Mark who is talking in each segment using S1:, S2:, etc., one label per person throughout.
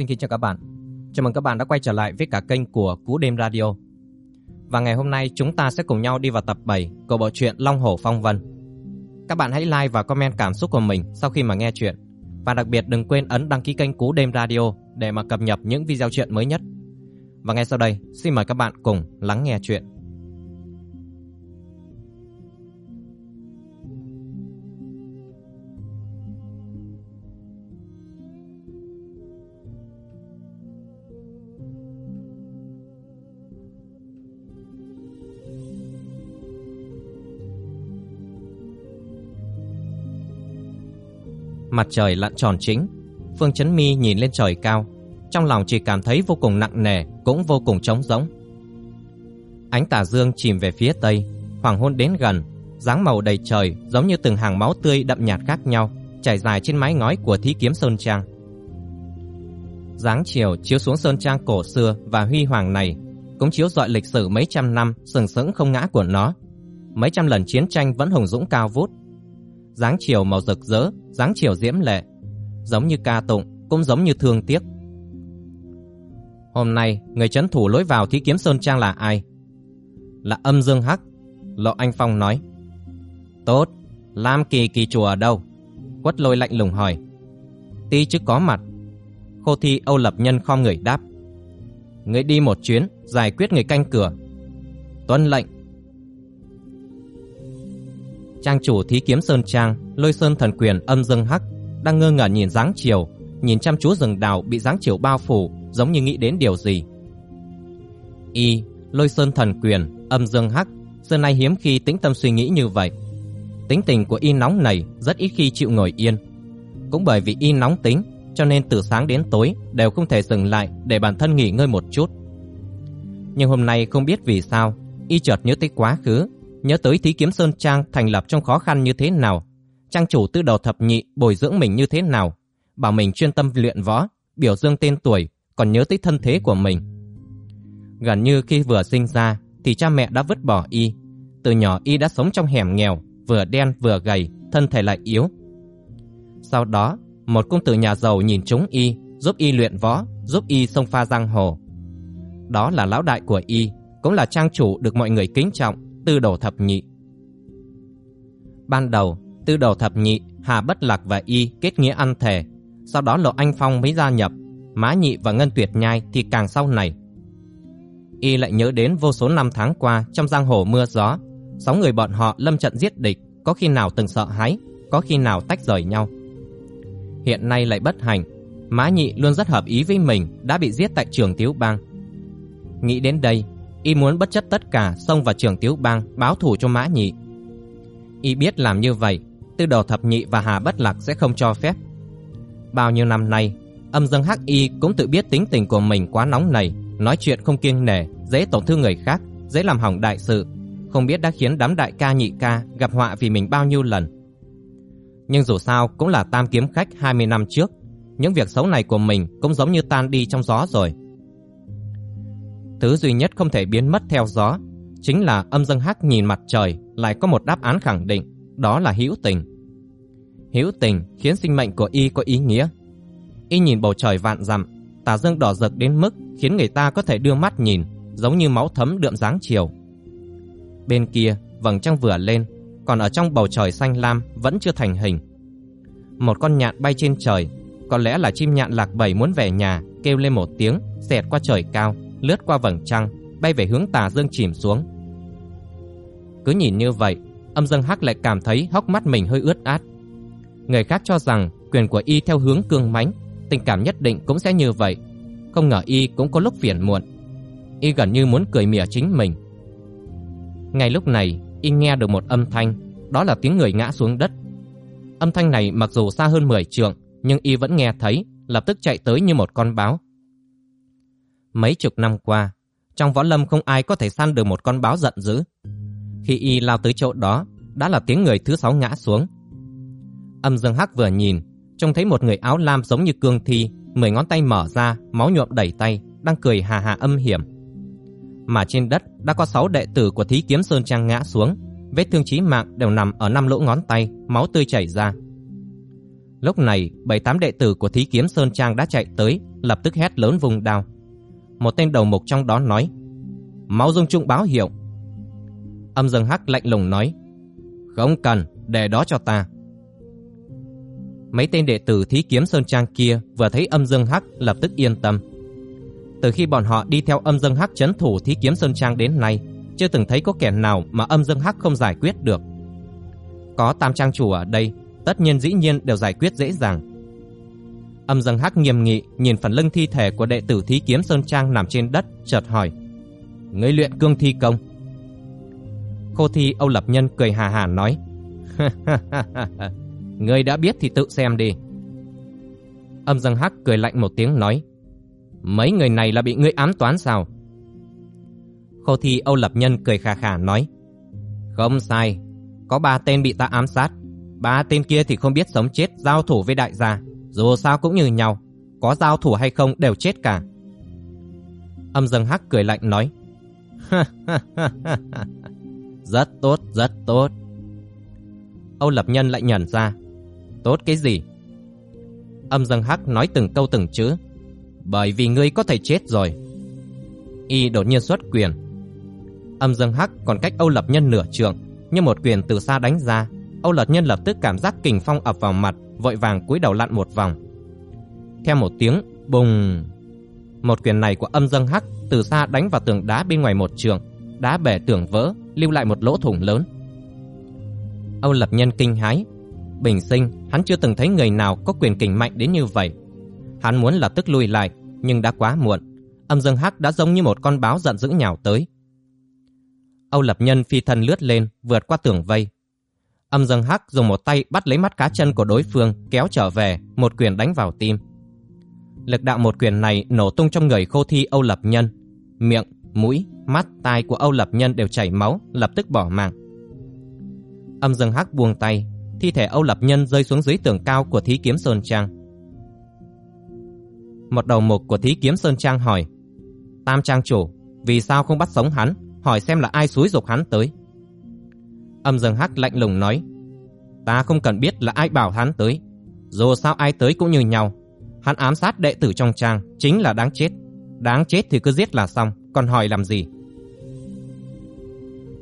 S1: Xin kính chào các bạn. Chào mừng các bạn đã quay trở lại với cả kênh của Cú Đêm Radio. Và ngày hôm nay chúng ta sẽ cùng nhau đi vào tập 7 của bộ truyện Long Hổ Phong Vân. Các bạn hãy like và comment cảm xúc của mình sau khi mà nghe chuyện. Và đặc biệt đừng quên ấn đăng ký kênh Cú Đêm Radio để mà cập nhật những video chuyện mới nhất. Và ngay sau đây, xin mời các bạn cùng lắng nghe chuyện. Mặt trời lặn tròn chính, Phương Chấn Mi nhìn lên trời cao, trong lòng chỉ cảm thấy vô cùng nặng nề, cũng vô cùng trống rỗng. Ánh tà dương chìm về phía tây, hoàng hôn đến gần, dáng màu đầy trời giống như từng hàng máu tươi đậm nhạt khác nhau, trải dài trên mái ngói của Thí Kiếm Sơn Trang. Dáng chiều chiếu xuống sơn trang cổ xưa và huy hoàng này, cũng chiếu rọi lịch sử mấy trăm năm sừng sững không ngã của nó. Mấy trăm lần chiến tranh vẫn hùng dũng cao vút. Dáng chiều màu rực rỡ, dáng chiều diễm lệ, giống như ca tụng, cũng giống như thương tiếc. Hôm nay, người chấn thủ lối vào Thí Kiếm Sơn Trang là ai? Là âm Dương Hắc. Lộ Anh Phong nói. Tốt, Lam Kỳ kỳ chùa ở đâu? Quất lôi lạnh lùng hỏi. Ti chứ có mặt. Khô thi Âu Lập Nhân khom người đáp. Người đi một chuyến, giải quyết người canh cửa. Tuân lệnh. Trang chủ Thí Kiếm Sơn Trang, lôi sơn thần quyền âm Dương Hắc, đang ngơ ngẩn nhìn dáng chiều, nhìn chăm chú rừng đào bị dáng chiều bao phủ, giống như nghĩ đến điều gì. Y, lôi sơn thần quyền, âm dương hắc, xưa nay hiếm khi tĩnh tâm suy nghĩ như vậy. Tính tình của y nóng này rất ít khi chịu ngồi yên. Cũng bởi vì y nóng tính, cho nên từ sáng đến tối đều không thể dừng lại để bản thân nghỉ ngơi một chút. Nhưng hôm nay không biết vì sao, y chợt nhớ tới quá khứ, nhớ tới Thí Kiếm Sơn Trang thành lập trong khó khăn như thế nào, trang chủ tư đầu thập nhị bồi dưỡng mình như thế nào, bảo mình chuyên tâm luyện võ, biểu dương tên tuổi, còn nhớ tới thân thế của mình. Gần như khi vừa sinh ra thì cha mẹ đã vứt bỏ y. Từ nhỏ y đã sống trong hẻm nghèo, vừa đen vừa gầy, thân thể lại yếu. Sau đó, một công tử nhà giàu nhìn chúng y, giúp y luyện võ, giúp y xông pha giang hồ. Đó là lão đại của y, cũng là trang chủ được mọi người kính trọng, tư đồ thập nhị. Ban đầu, tư đồ thập nhị, Hà Bất Lạc và y kết nghĩa ăn thề, sau đó Lộ Anh Phong mới gia nhập, Mã Nhị và Ngân Tuyệt Nhai thì càng sau này. Y lại nhớ đến vô số năm tháng qua trong giang hồ mưa gió, sáu người bọn họ lâm trận giết địch, có khi nào từng sợ hãi, có khi nào tách rời nhau. Hiện nay lại bất hành, Mã Nhị luôn rất hợp ý với mình đã bị giết tại trường Tiếu Bang. Nghĩ đến đây, y muốn bất chấp tất cả xông vào trường Tiếu Bang báo thù cho Mã Nhị. Y biết làm như vậy, Tư Đồ Thập Nhị và Hà Bất Lạc sẽ không cho phép. Bao nhiêu năm nay, âm Dân hắc y cũng tự biết tính tình của mình quá nóng nảy, nói chuyện không kiêng nể, dễ tổn thương người khác, dễ làm hỏng đại sự, không biết đã khiến đám đại ca nhị ca gặp họa vì mình bao nhiêu lần. Nhưng dù sao cũng là tam kiếm khách 20 năm trước, những việc xấu này của mình cũng giống như tan đi trong gió rồi. Thứ duy nhất không thể biến mất theo gió, chính là âm dương hắc nhìn mặt trời lại có một đáp án khẳng định, đó là hữu tình. Hữu tình khiến sinh mệnh của y có ý nghĩa. Y nhìn bầu trời vạn dặm, tà dương đỏ rực đến mức khiến người ta có thể đưa mắt nhìn, giống như máu thấm đượm dáng chiều. Bên kia, vầng trăng vừa lên, còn ở trong bầu trời xanh lam vẫn chưa thành hình. Một con nhạn bay trên trời, có lẽ là chim nhạn lạc bầy muốn về nhà, kêu lên một tiếng, xẹt qua trời cao, lướt qua vầng trăng, bay về hướng tà dương chìm xuống. Cứ nhìn như vậy, âm dương hắc lại cảm thấy hốc mắt mình hơi ướt át. Người khác cho rằng quyền của y theo hướng cương mãnh, tình cảm nhất định cũng sẽ như vậy. Không ngờ y cũng có lúc phiền muộn. Y gần như muốn cười mỉa chính mình. Ngay lúc này, y nghe được một âm thanh, đó là tiếng người ngã xuống đất. Âm thanh này mặc dù xa hơn 10 trượng, nhưng y vẫn nghe thấy, lập tức chạy tới như một con báo. Mấy chục năm qua, trong võ lâm không ai có thể săn được một con báo giận dữ. Khi y lao tới chỗ đó, đã là tiếng người thứ sáu ngã xuống. Âm Dương Hắc vừa nhìn, trông thấy một người áo lam giống như cương thi, mười ngón tay mở ra, máu nhuộm đầy tay, đang cười hà hà âm hiểm. Mà trên đất đã có sáu đệ tử của Thí Kiếm Sơn Trang ngã xuống, vết thương chí mạng đều nằm ở năm lỗ ngón tay, máu tươi chảy ra. Lúc này, bảy tám đệ tử của Thí Kiếm Sơn Trang đã chạy tới, lập tức hét lớn vùng đao. Một tên đầu mục trong đó nói: "Máu dung trung báo hiệu." Âm Dương Hắc lạnh lùng nói: "Không cần, để đó cho ta." Mấy tên đệ tử Thí Kiếm Sơn Trang kia vừa thấy Âm Dương Hắc lập tức yên tâm. Từ khi bọn họ đi theo Âm Dương Hắc chấn thủ Thí Kiếm Sơn Trang đến nay, chưa từng thấy có kẻ nào mà Âm Dương Hắc không giải quyết được. Có Tam Trang chủ ở đây, tất nhiên dĩ nhiên đều giải quyết dễ dàng. Âm Dương Hắc nghiêm nghị nhìn phần lưng thi thể của đệ tử Thí Kiếm Sơn Trang nằm trên đất, chợt hỏi: "Ngươi luyện cương thi công?" Khô Thi Âu Lập Nhân cười hà hà nói: "Ngươi đã biết thì tự xem đi." Âm Dương Hắc cười lạnh một tiếng nói: "Mấy người này là bị ngươi ám toán sao?" Khô Thi Âu Lập Nhân cười khà khà nói: "Không sai, có ba tên bị ta ám sát, ba tên kia thì không biết sống chết giao thủ với đại gia, dù sao cũng như nhau, có giao thủ hay không đều chết cả." Âm Dương Hắc cười lạnh nói: "Rất tốt, rất tốt." Âu Lập Nhân lại nhận ra, "Tốt cái gì?" Âm Dương Hắc nói từng câu từng chữ, "Bởi vì ngươi có thể chết rồi." Y đột nhiên xuất quyền. Âm Dương Hắc còn cách Âu Lập Nhân nửa trượng, nhưng một quyền từ xa đánh ra, Âu Lập Nhân lập tức cảm giác kình phong ập vào mặt, vội vàng cúi đầu lặn một vòng. Theo một tiếng bùng, một quyền này của Âm Dương Hắc từ xa đánh vào tường đá bên ngoài một trường, đá bể tường vỡ, lưu lại một lỗ thủng lớn. Âu Lập Nhân kinh hãi, bình sinh hắn chưa từng thấy người nào có quyền kình mạnh đến như vậy. Hắn muốn là tức lùi lại, nhưng đã quá muộn. Âm Dương Hắc đã giống như một con báo giận dữ nhào tới. Âu Lập Nhân phi thân lướt lên, vượt qua tường vây. Âm Dương Hắc dùng một tay bắt lấy mắt cá chân của đối phương, kéo trở về, một quyền đánh vào tim. Lực đạo một quyền này nổ tung trong người Khô Thi Âu Lập Nhân. Miệng, mũi, mắt, tai của Âu Lập Nhân đều chảy máu, lập tức bỏ mạng. Âm Dương Hắc buông tay, thi thể Âu Lập Nhân rơi xuống dưới tường cao của Thí Kiếm Sơn Trang. Một đầu mục của Thí Kiếm Sơn Trang hỏi: "Tam trang chủ, vì sao không bắt sống hắn, hỏi xem là ai xúi dục hắn tới?" Âm Dương Hắc lạnh lùng nói: "Ta không cần biết là ai bảo hắn tới, dù sao ai tới cũng như nhau, hắn ám sát đệ tử trong trang chính là đáng chết, đáng chết thì cứ giết là xong, còn hỏi làm gì?"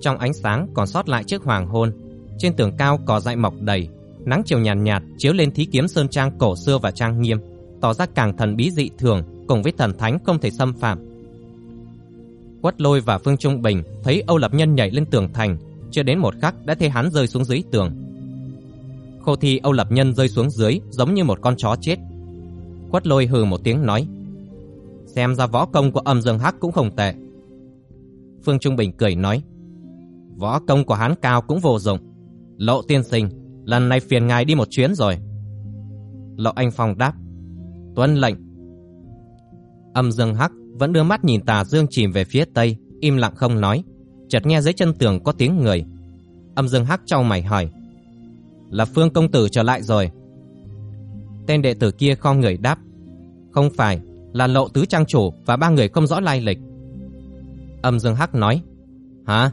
S1: Trong ánh sáng còn sót lại trước hoàng hôn, trên tường cao cỏ dại mọc đầy, nắng chiều nhàn nhạt, nhạt chiếu lên thí kiếm sơn trang cổ xưa và trang nghiêm, tỏ ra càng thần bí dị thường, cùng với thần thánh không thể xâm phạm. Quất Lôi và Phương Trung Bình thấy Âu Lập Nhân nhảy lên tường thành, chưa đến một khắc đã thấy hắn rơi xuống dưới tường. Khô Thi Âu Lập Nhân rơi xuống dưới giống như một con chó chết. Quất Lôi hừ một tiếng nói: "Xem ra võ công của Âm Dương Hắc cũng không tệ." Phương Trung Bình cười nói: "Võ công của hắn cao cũng vô dụng. Lộ tiên sinh, lần này phiền ngài đi một chuyến rồi." Lộ Anh Phong đáp: "Tuân lệnh." Âm Dương Hắc vẫn đưa mắt nhìn Tà Dương chìm về phía tây, im lặng không nói. Chợt nghe dưới chân tường có tiếng người. Âm Dương Hắc trao mày hỏi: "Là Phương công tử trở lại rồi?" Tên đệ tử kia khom người đáp: "Không phải, là Lộ tứ trang chủ và ba người không rõ lai lịch." Âm Dương Hắc nói: "Hả?"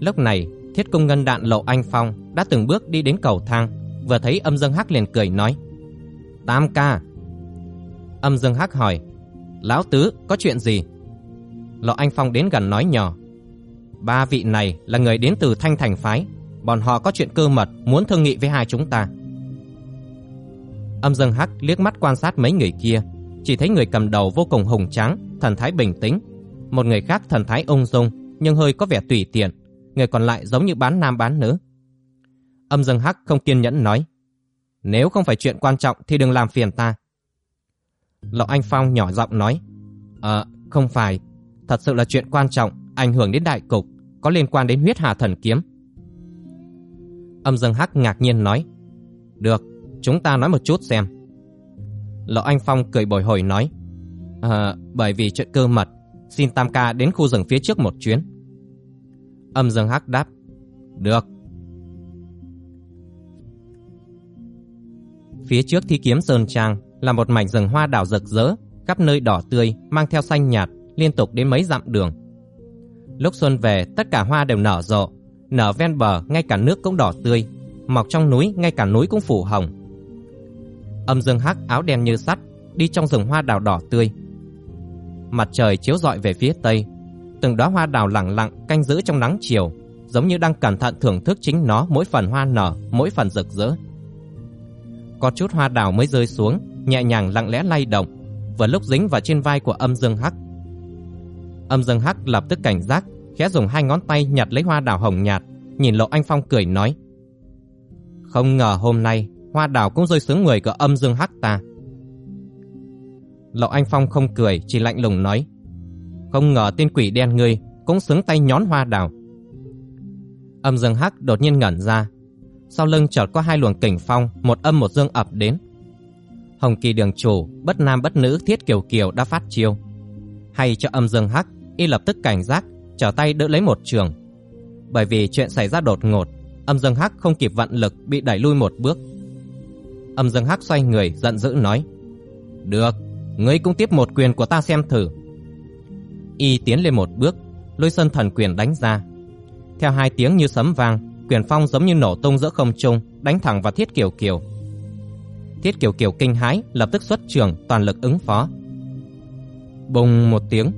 S1: Lúc này, Thiết công Ngân Đạn Lộ Anh Phong đã từng bước đi đến cầu thang, vừa thấy Âm Dương Hắc liền cười nói: "Tam ca." Âm Dương Hắc hỏi: "Lão tứ, có chuyện gì?" Lộ Anh Phong đến gần nói nhỏ: "Ba vị này là người đến từ Thanh Thành phái, bọn họ có chuyện cơ mật muốn thương nghị với hai chúng ta." Âm Dương Hắc liếc mắt quan sát mấy người kia, chỉ thấy người cầm đầu vô cùng hùng tráng, thần thái bình tĩnh, một người khác thần thái ung dung nhưng hơi có vẻ tùy tiện, người còn lại giống như bán nam bán nữ. Âm Dương Hắc không kiên nhẫn nói: "Nếu không phải chuyện quan trọng thì đừng làm phiền ta." Lộ Anh Phong nhỏ giọng nói: "Ờ, không phải, thật sự là chuyện quan trọng, ảnh hưởng đến đại cục, có liên quan đến huyết hà thần kiếm." Âm Dương Hắc ngạc nhiên nói: "Được, chúng ta nói một chút xem." Lộ Anh Phong cười bồi hồi nói: à, bởi vì chuyện cơ mật, xin Tam ca đến khu rừng phía trước một chuyến." Âm Dương Hắc đáp: "Được." Phía trước Thi Kiếm Sơn Trang là một mảnh rừng hoa đào rực rỡ, khắp nơi đỏ tươi, mang theo xanh nhạt, liên tục đến mấy dặm đường. Lúc xuân về, tất cả hoa đều nở rộ, nở ven bờ, ngay cả nước cũng đỏ tươi, mọc trong núi, ngay cả núi cũng phủ hồng. Âm Dương Hắc áo đen như sắt, đi trong rừng hoa đào đỏ tươi. Mặt trời chiếu rọi về phía tây, từng đóa hoa đào lặng lặng canh giữ trong nắng chiều, giống như đang cẩn thận thưởng thức chính nó mỗi phần hoa nở, mỗi phần rực rỡ. Có chút hoa đào mới rơi xuống, nhẹ nhàng lặng lẽ lay động, vừa lúc dính vào trên vai của Âm Dương Hắc. Âm Dương Hắc lập tức cảnh giác, khẽ dùng hai ngón tay nhặt lấy hoa đào hồng nhạt, nhìn Lộ Anh Phong cười nói: "Không ngờ hôm nay hoa đào cũng rơi xuống người của Âm Dương Hắc ta." Lộ Anh Phong không cười, chỉ lạnh lùng nói: "Không ngờ tên quỷ đen ngươi cũng xứng tay nhón hoa đào." Âm Dương Hắc đột nhiên ngẩn ra, sau lưng chợt có hai luồng kình phong, một âm một dương ập đến. Hồng Kỳ đường chủ, bất nam bất nữ Thiết Kiều Kiều đã phát chiêu. Hay cho Âm Dương Hắc, y lập tức cảnh giác, trở tay đỡ lấy một trường. Bởi vì chuyện xảy ra đột ngột, Âm Dương Hắc không kịp vận lực bị đẩy lui một bước. Âm Dương Hắc xoay người giận dữ nói: "Được, ngươi cũng tiếp một quyền của ta xem thử." Y tiến lên một bước, lôi sơn thần quyền đánh ra. Theo hai tiếng như sấm vang, quyền phong giống như nổ tung giữa không trung, đánh thẳng vào Thiết Kiều Kiều. Thiết Kiều Kiều kinh hãi, lập tức xuất trường, toàn lực ứng phó. Bùng một tiếng.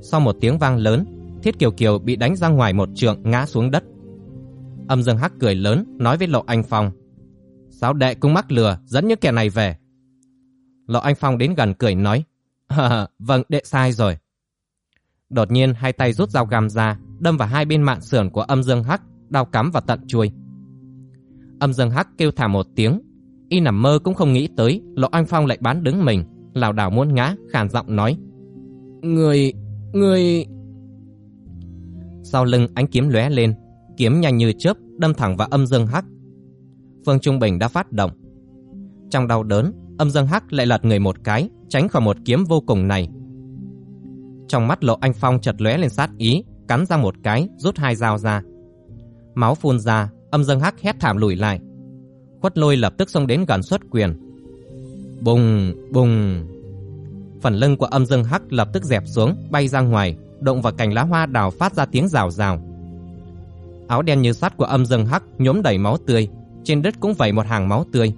S1: Sau một tiếng vang lớn, Thiết Kiều Kiều bị đánh ra ngoài một trượng ngã xuống đất. Âm Dương Hắc cười lớn, nói với Lộ Anh Phong: Sáu đệ cũng mắc lừa, dẫn những kẻ này về?" Lộ Anh Phong đến gần cười nói: "Vâng, đệ sai rồi." Đột nhiên hai tay rút dao găm ra, đâm vào hai bên mạn sườn của Âm Dương Hắc, đao cắm vào tận chuôi. Âm Dương Hắc kêu thảm một tiếng, y nằm mơ cũng không nghĩ tới Lộ Anh Phong lại bán đứng mình, lảo đảo muốn ngã, khàn giọng nói: "Người, người..." Sau lưng ánh kiếm lóe lên, kiếm nhanh như chớp đâm thẳng vào Âm Dương Hắc. Phương Trung Bình đã phát động. Trong đau đớn, Âm Dương Hắc lại lật người một cái, tránh khỏi một kiếm vô cùng này. Trong mắt Lộ Anh Phong chật lóe lên sát ý, cắn ra một cái, rút hai dao ra. Máu phun ra, âm dương hắc hét thảm lùi lại. Khuất lôi lập tức xông đến gần xuất quyền. Bùng, bùng. Phần lưng của âm dương hắc lập tức dẹp xuống, bay ra ngoài, động vào cành lá hoa đào phát ra tiếng rào rào. Áo đen như sắt của âm dương hắc nhốm đầy máu tươi, trên đất cũng vẩy một hàng máu tươi.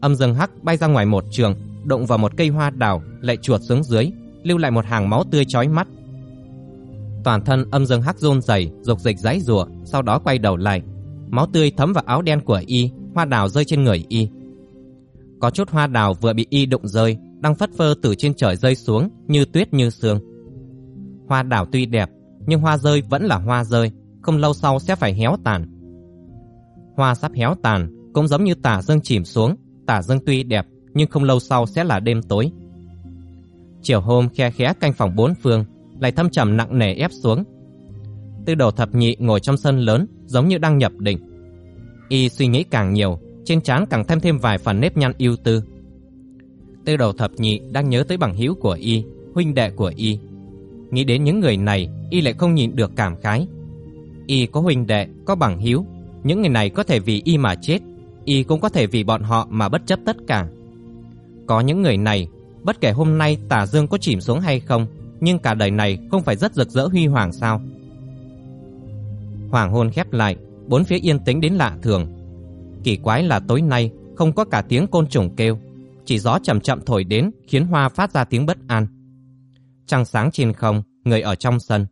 S1: Âm dương hắc bay ra ngoài một trường, động vào một cây hoa đào, lại chuột xuống dưới, lưu lại một hàng máu tươi chói mắt. Toàn thân âm dương hắc run rẩy, dục dịch giãy giụa, sau đó quay đầu lại. Máu tươi thấm vào áo đen của y, hoa đào rơi trên người y. Có chút hoa đào vừa bị y đụng rơi, đang phất phơ từ trên trời rơi xuống, như tuyết như sương. Hoa đào tuy đẹp, nhưng hoa rơi vẫn là hoa rơi, không lâu sau sẽ phải héo tàn. Hoa sắp héo tàn, cũng giống như tà dương chìm xuống, tà dương tuy đẹp, nhưng không lâu sau sẽ là đêm tối. Chiều hôm khe khẽ canh phòng bốn phương, lại thâm trầm nặng nề ép xuống. Tư đồ thập nhị ngồi trong sân lớn, giống như đang nhập định. Y suy nghĩ càng nhiều, trên trán càng thêm thêm vài phần nếp nhăn ưu tư. Tư đầu thập nhị đang nhớ tới bằng hữu của Y, huynh đệ của Y. Nghĩ đến những người này, Y lại không nhìn được cảm khái. Y có huynh đệ, có bằng hữu, những người này có thể vì Y mà chết, Y cũng có thể vì bọn họ mà bất chấp tất cả. Có những người này, bất kể hôm nay tả dương có chìm xuống hay không, nhưng cả đời này không phải rất rực rỡ huy hoàng sao? Hoàng hôn khép lại, bốn phía yên tĩnh đến lạ thường. Kỳ quái là tối nay không có cả tiếng côn trùng kêu, chỉ gió chậm chậm thổi đến khiến hoa phát ra tiếng bất an. Trăng sáng trên không, người ở trong sân.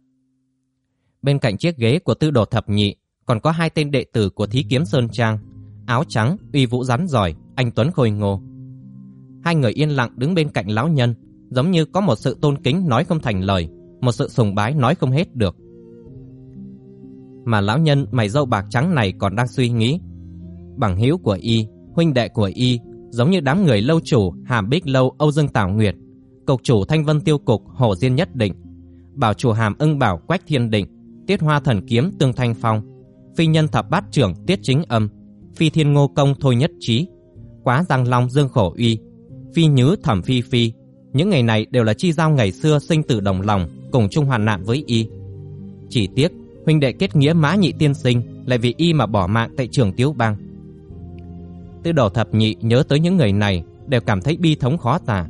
S1: Bên cạnh chiếc ghế của tư đồ thập nhị còn có hai tên đệ tử của Thí Kiếm Sơn Trang, áo trắng, uy vũ rắn giỏi, anh Tuấn Khôi Ngô. Hai người yên lặng đứng bên cạnh lão nhân, giống như có một sự tôn kính nói không thành lời, một sự sùng bái nói không hết được. Mà lão nhân mày râu bạc trắng này còn đang suy nghĩ. Bằng hữu của y, huynh đệ của y, giống như đám người lâu chủ Hàm Bích Lâu Âu Dương Tảo Nguyệt, cục chủ Thanh Vân Tiêu Cục Hồ Diên Nhất Định, bảo chủ Hàm Ưng Bảo Quách Thiên Định, tiết hoa thần kiếm Tương Thanh Phong, phi nhân thập bát trưởng Tiết Chính Âm, phi thiên ngô công Thôi Nhất Trí, quá giang long Dương Khổ Uy, phi nhứ thẩm phi phi, những ngày này đều là chi giao ngày xưa sinh tử đồng lòng, cùng chung hoàn nạn với y. Chỉ tiếc, huynh đệ kết nghĩa mã nhị tiên sinh lại vì y mà bỏ mạng tại trường Tiếu Bang. Tư đồ thập nhị nhớ tới những người này đều cảm thấy bi thống khó tả.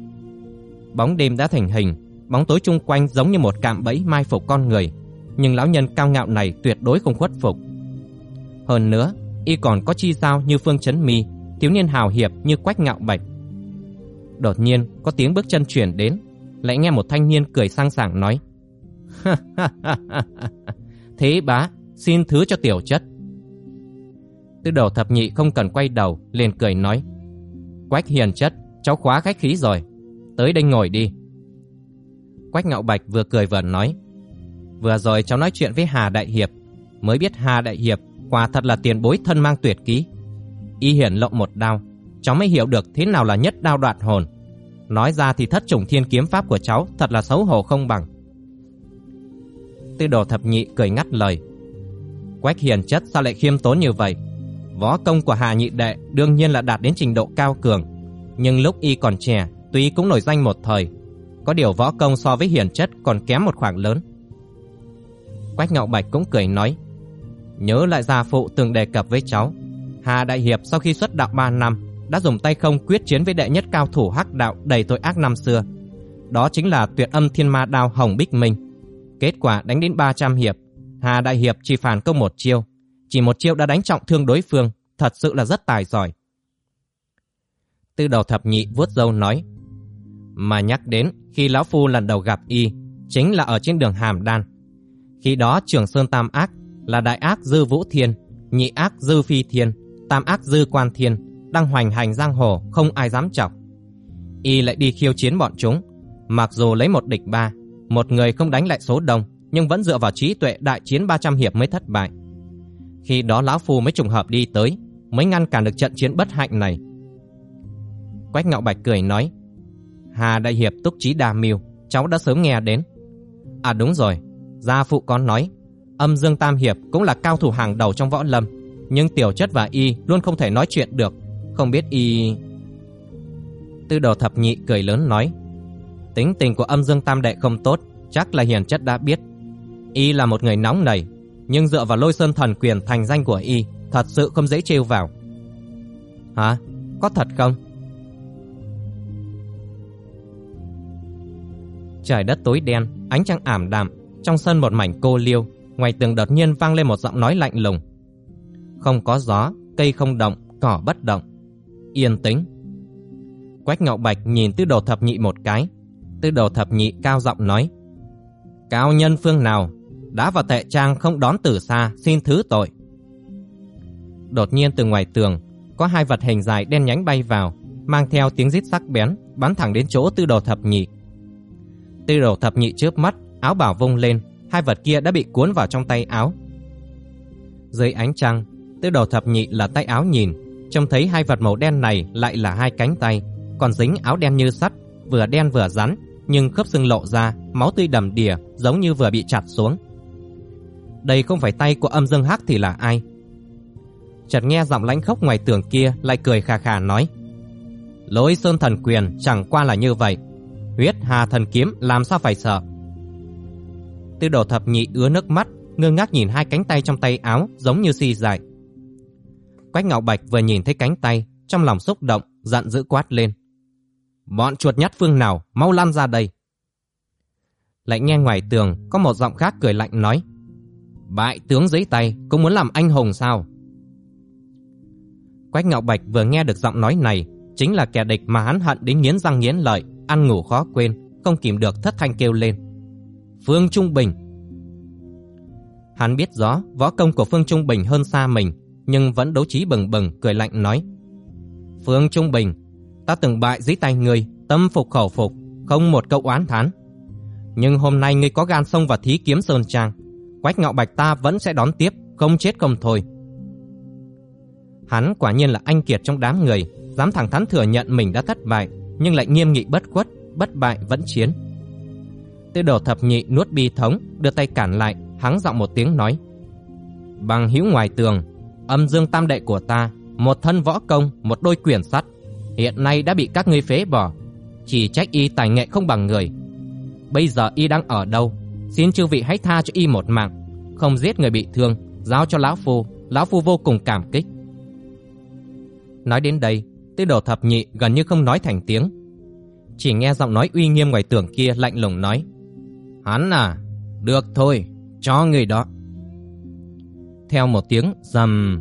S1: Bóng đêm đã thành hình, bóng tối chung quanh giống như một cạm bẫy mai phục con người, nhưng lão nhân cao ngạo này tuyệt đối không khuất phục. Hơn nữa, y còn có chi giao như Phương Chấn Mi, thiếu niên hào hiệp như Quách Ngạo Bạch. Đột nhiên có tiếng bước chân chuyển đến, lại nghe một thanh niên cười sang sảng nói: "Thế bá, xin thứ cho tiểu chất." Tư đầu thập nhị không cần quay đầu, liền cười nói: "Quách hiền chất, cháu khóa khách khí rồi, tới đây ngồi đi." Quách Ngạo Bạch vừa cười vừa nói: "Vừa rồi cháu nói chuyện với Hà đại hiệp, mới biết Hà đại hiệp quả thật là tiền bối thân mang tuyệt ký Y hiển lộ một đao, cháu mới hiểu được thế nào là nhất đao đoạn hồn. Nói ra thì thất trùng thiên kiếm pháp của cháu thật là xấu hổ không bằng. Tư đồ thập nhị cười ngắt lời. Quách hiền chất sao lại khiêm tốn như vậy? Võ công của Hà nhị đệ đương nhiên là đạt đến trình độ cao cường. Nhưng lúc y còn trẻ, tuy cũng nổi danh một thời. Có điều võ công so với hiền chất còn kém một khoảng lớn. Quách Ngạo Bạch cũng cười nói. Nhớ lại gia phụ từng đề cập với cháu. Hà Đại Hiệp sau khi xuất đạo 3 năm đã dùng tay không quyết chiến với đệ nhất cao thủ hắc đạo đầy tội ác năm xưa. Đó chính là tuyệt âm thiên ma đao Hồng Bích Minh. Kết quả đánh đến 300 hiệp, Hà Đại Hiệp chỉ phản công một chiêu. Chỉ một chiêu đã đánh trọng thương đối phương, thật sự là rất tài giỏi. Tư đầu thập nhị vuốt râu nói, mà nhắc đến khi Lão Phu lần đầu gặp y, chính là ở trên đường Hàm Đan. Khi đó Trường Sơn Tam Ác là đại ác Dư Vũ Thiên, nhị ác Dư Phi Thiên, tam ác Dư Quan Thiên, đang hoành hành giang hồ không ai dám chọc. Y lại đi khiêu chiến bọn chúng, mặc dù lấy một địch ba, một người không đánh lại số đông, nhưng vẫn dựa vào trí tuệ đại chiến 300 hiệp mới thất bại. Khi đó lão phu mới trùng hợp đi tới, mới ngăn cản được trận chiến bất hạnh này. Quách Ngạo Bạch cười nói: "Hà đại hiệp túc trí đa mưu, cháu đã sớm nghe đến." "À đúng rồi, gia phụ con nói, Âm Dương Tam hiệp cũng là cao thủ hàng đầu trong võ lâm, nhưng tiểu chất và y luôn không thể nói chuyện được, không biết y... Tư đồ thập nhị cười lớn nói Tính tình của âm dương tam đệ không tốt Chắc là hiền chất đã biết Y là một người nóng nảy nhưng dựa vào lôi sơn thần quyền thành danh của Y, Thật sự không dễ trêu vào Hả? Có thật không? Trời đất tối đen, Ánh trăng ảm đạm, Trong sân một mảnh cô liêu, Ngoài tường đột nhiên vang lên một giọng nói lạnh lùng Không có gió, Cây không động, Cỏ bất động yên tĩnh. Quách ngọc Bạch nhìn Tư Đồ Thập Nhị một cái. Tư Đồ Thập Nhị cao giọng nói: "Cao nhân phương nào đã vào tệ trang không đón từ xa, xin thứ tội." Đột nhiên từ ngoài tường có hai vật hình dài đen nhánh bay vào, mang theo tiếng rít sắc bén, bắn thẳng đến chỗ Tư Đồ Thập Nhị. Tư Đồ Thập Nhị chớp mắt, áo bảo vung lên, hai vật kia đã bị cuốn vào trong tay áo. Dưới ánh trăng, Tư Đồ Thập Nhị là tay áo nhìn, trông thấy hai vật màu đen này lại là hai cánh tay, còn dính áo đen như sắt, vừa đen vừa rắn, nhưng khớp xương lộ ra, máu tươi đầm đìa, giống như vừa bị chặt xuống. Đây không phải tay của âm dương hắc thì là ai? Chợt nghe giọng lãnh khốc ngoài tường kia lại cười khà khà nói: "Lối sơn thần quyền chẳng qua là như vậy, huyết hà thần kiếm làm sao phải sợ?" Tư đồ thập nhị ứa nước mắt, ngơ ngác nhìn hai cánh tay trong tay áo giống như si dại. Quách Ngạo Bạch vừa nhìn thấy cánh tay, trong lòng xúc động, giận dữ quát lên. Bọn chuột nhắt phương nào, mau lăn ra đây. Lại nghe ngoài tường có một giọng khác cười lạnh nói. Bại tướng giấy tay, cũng muốn làm anh hùng sao? Quách Ngạo Bạch vừa nghe được giọng nói này, chính là kẻ địch mà hắn hận đến nghiến răng nghiến lợi, ăn ngủ khó quên, không kìm được thất thanh kêu lên. Phương Trung Bình Hắn biết rõ võ công của Phương Trung Bình hơn xa mình, nhưng vẫn đấu trí bừng bừng cười lạnh nói: "Phương Trung Bình, ta từng bại dưới tay ngươi, tâm phục khẩu phục, không một câu oán thán. Nhưng hôm nay ngươi có gan xông vào thí kiếm sơn trang, Quách Ngạo Bạch ta vẫn sẽ đón tiếp, không chết không thôi." Hắn quả nhiên là anh kiệt trong đám người, dám thẳng thắn thừa nhận mình đã thất bại, nhưng lại nghiêm nghị bất khuất, bất bại vẫn chiến. Tư đồ thập nhị nuốt bi thống, đưa tay cản lại, hắng giọng một tiếng nói: "Bằng hữu ngoài tường, Âm Dương Tam đệ của ta, một thân võ công, một đôi quyền sắt, hiện nay đã bị các ngươi phế bỏ, chỉ trách y tài nghệ không bằng người. Bây giờ y đang ở đâu? Xin chư vị hãy tha cho y một mạng, không giết người bị thương, giao cho lão phu, lão phu vô cùng cảm kích. Nói đến đây, Tư Đồ Thập Nhị gần như không nói thành tiếng. Chỉ nghe giọng nói uy nghiêm ngoài tường kia lạnh lùng nói: "Hắn à, được thôi, cho người đó." Theo một tiếng rầm,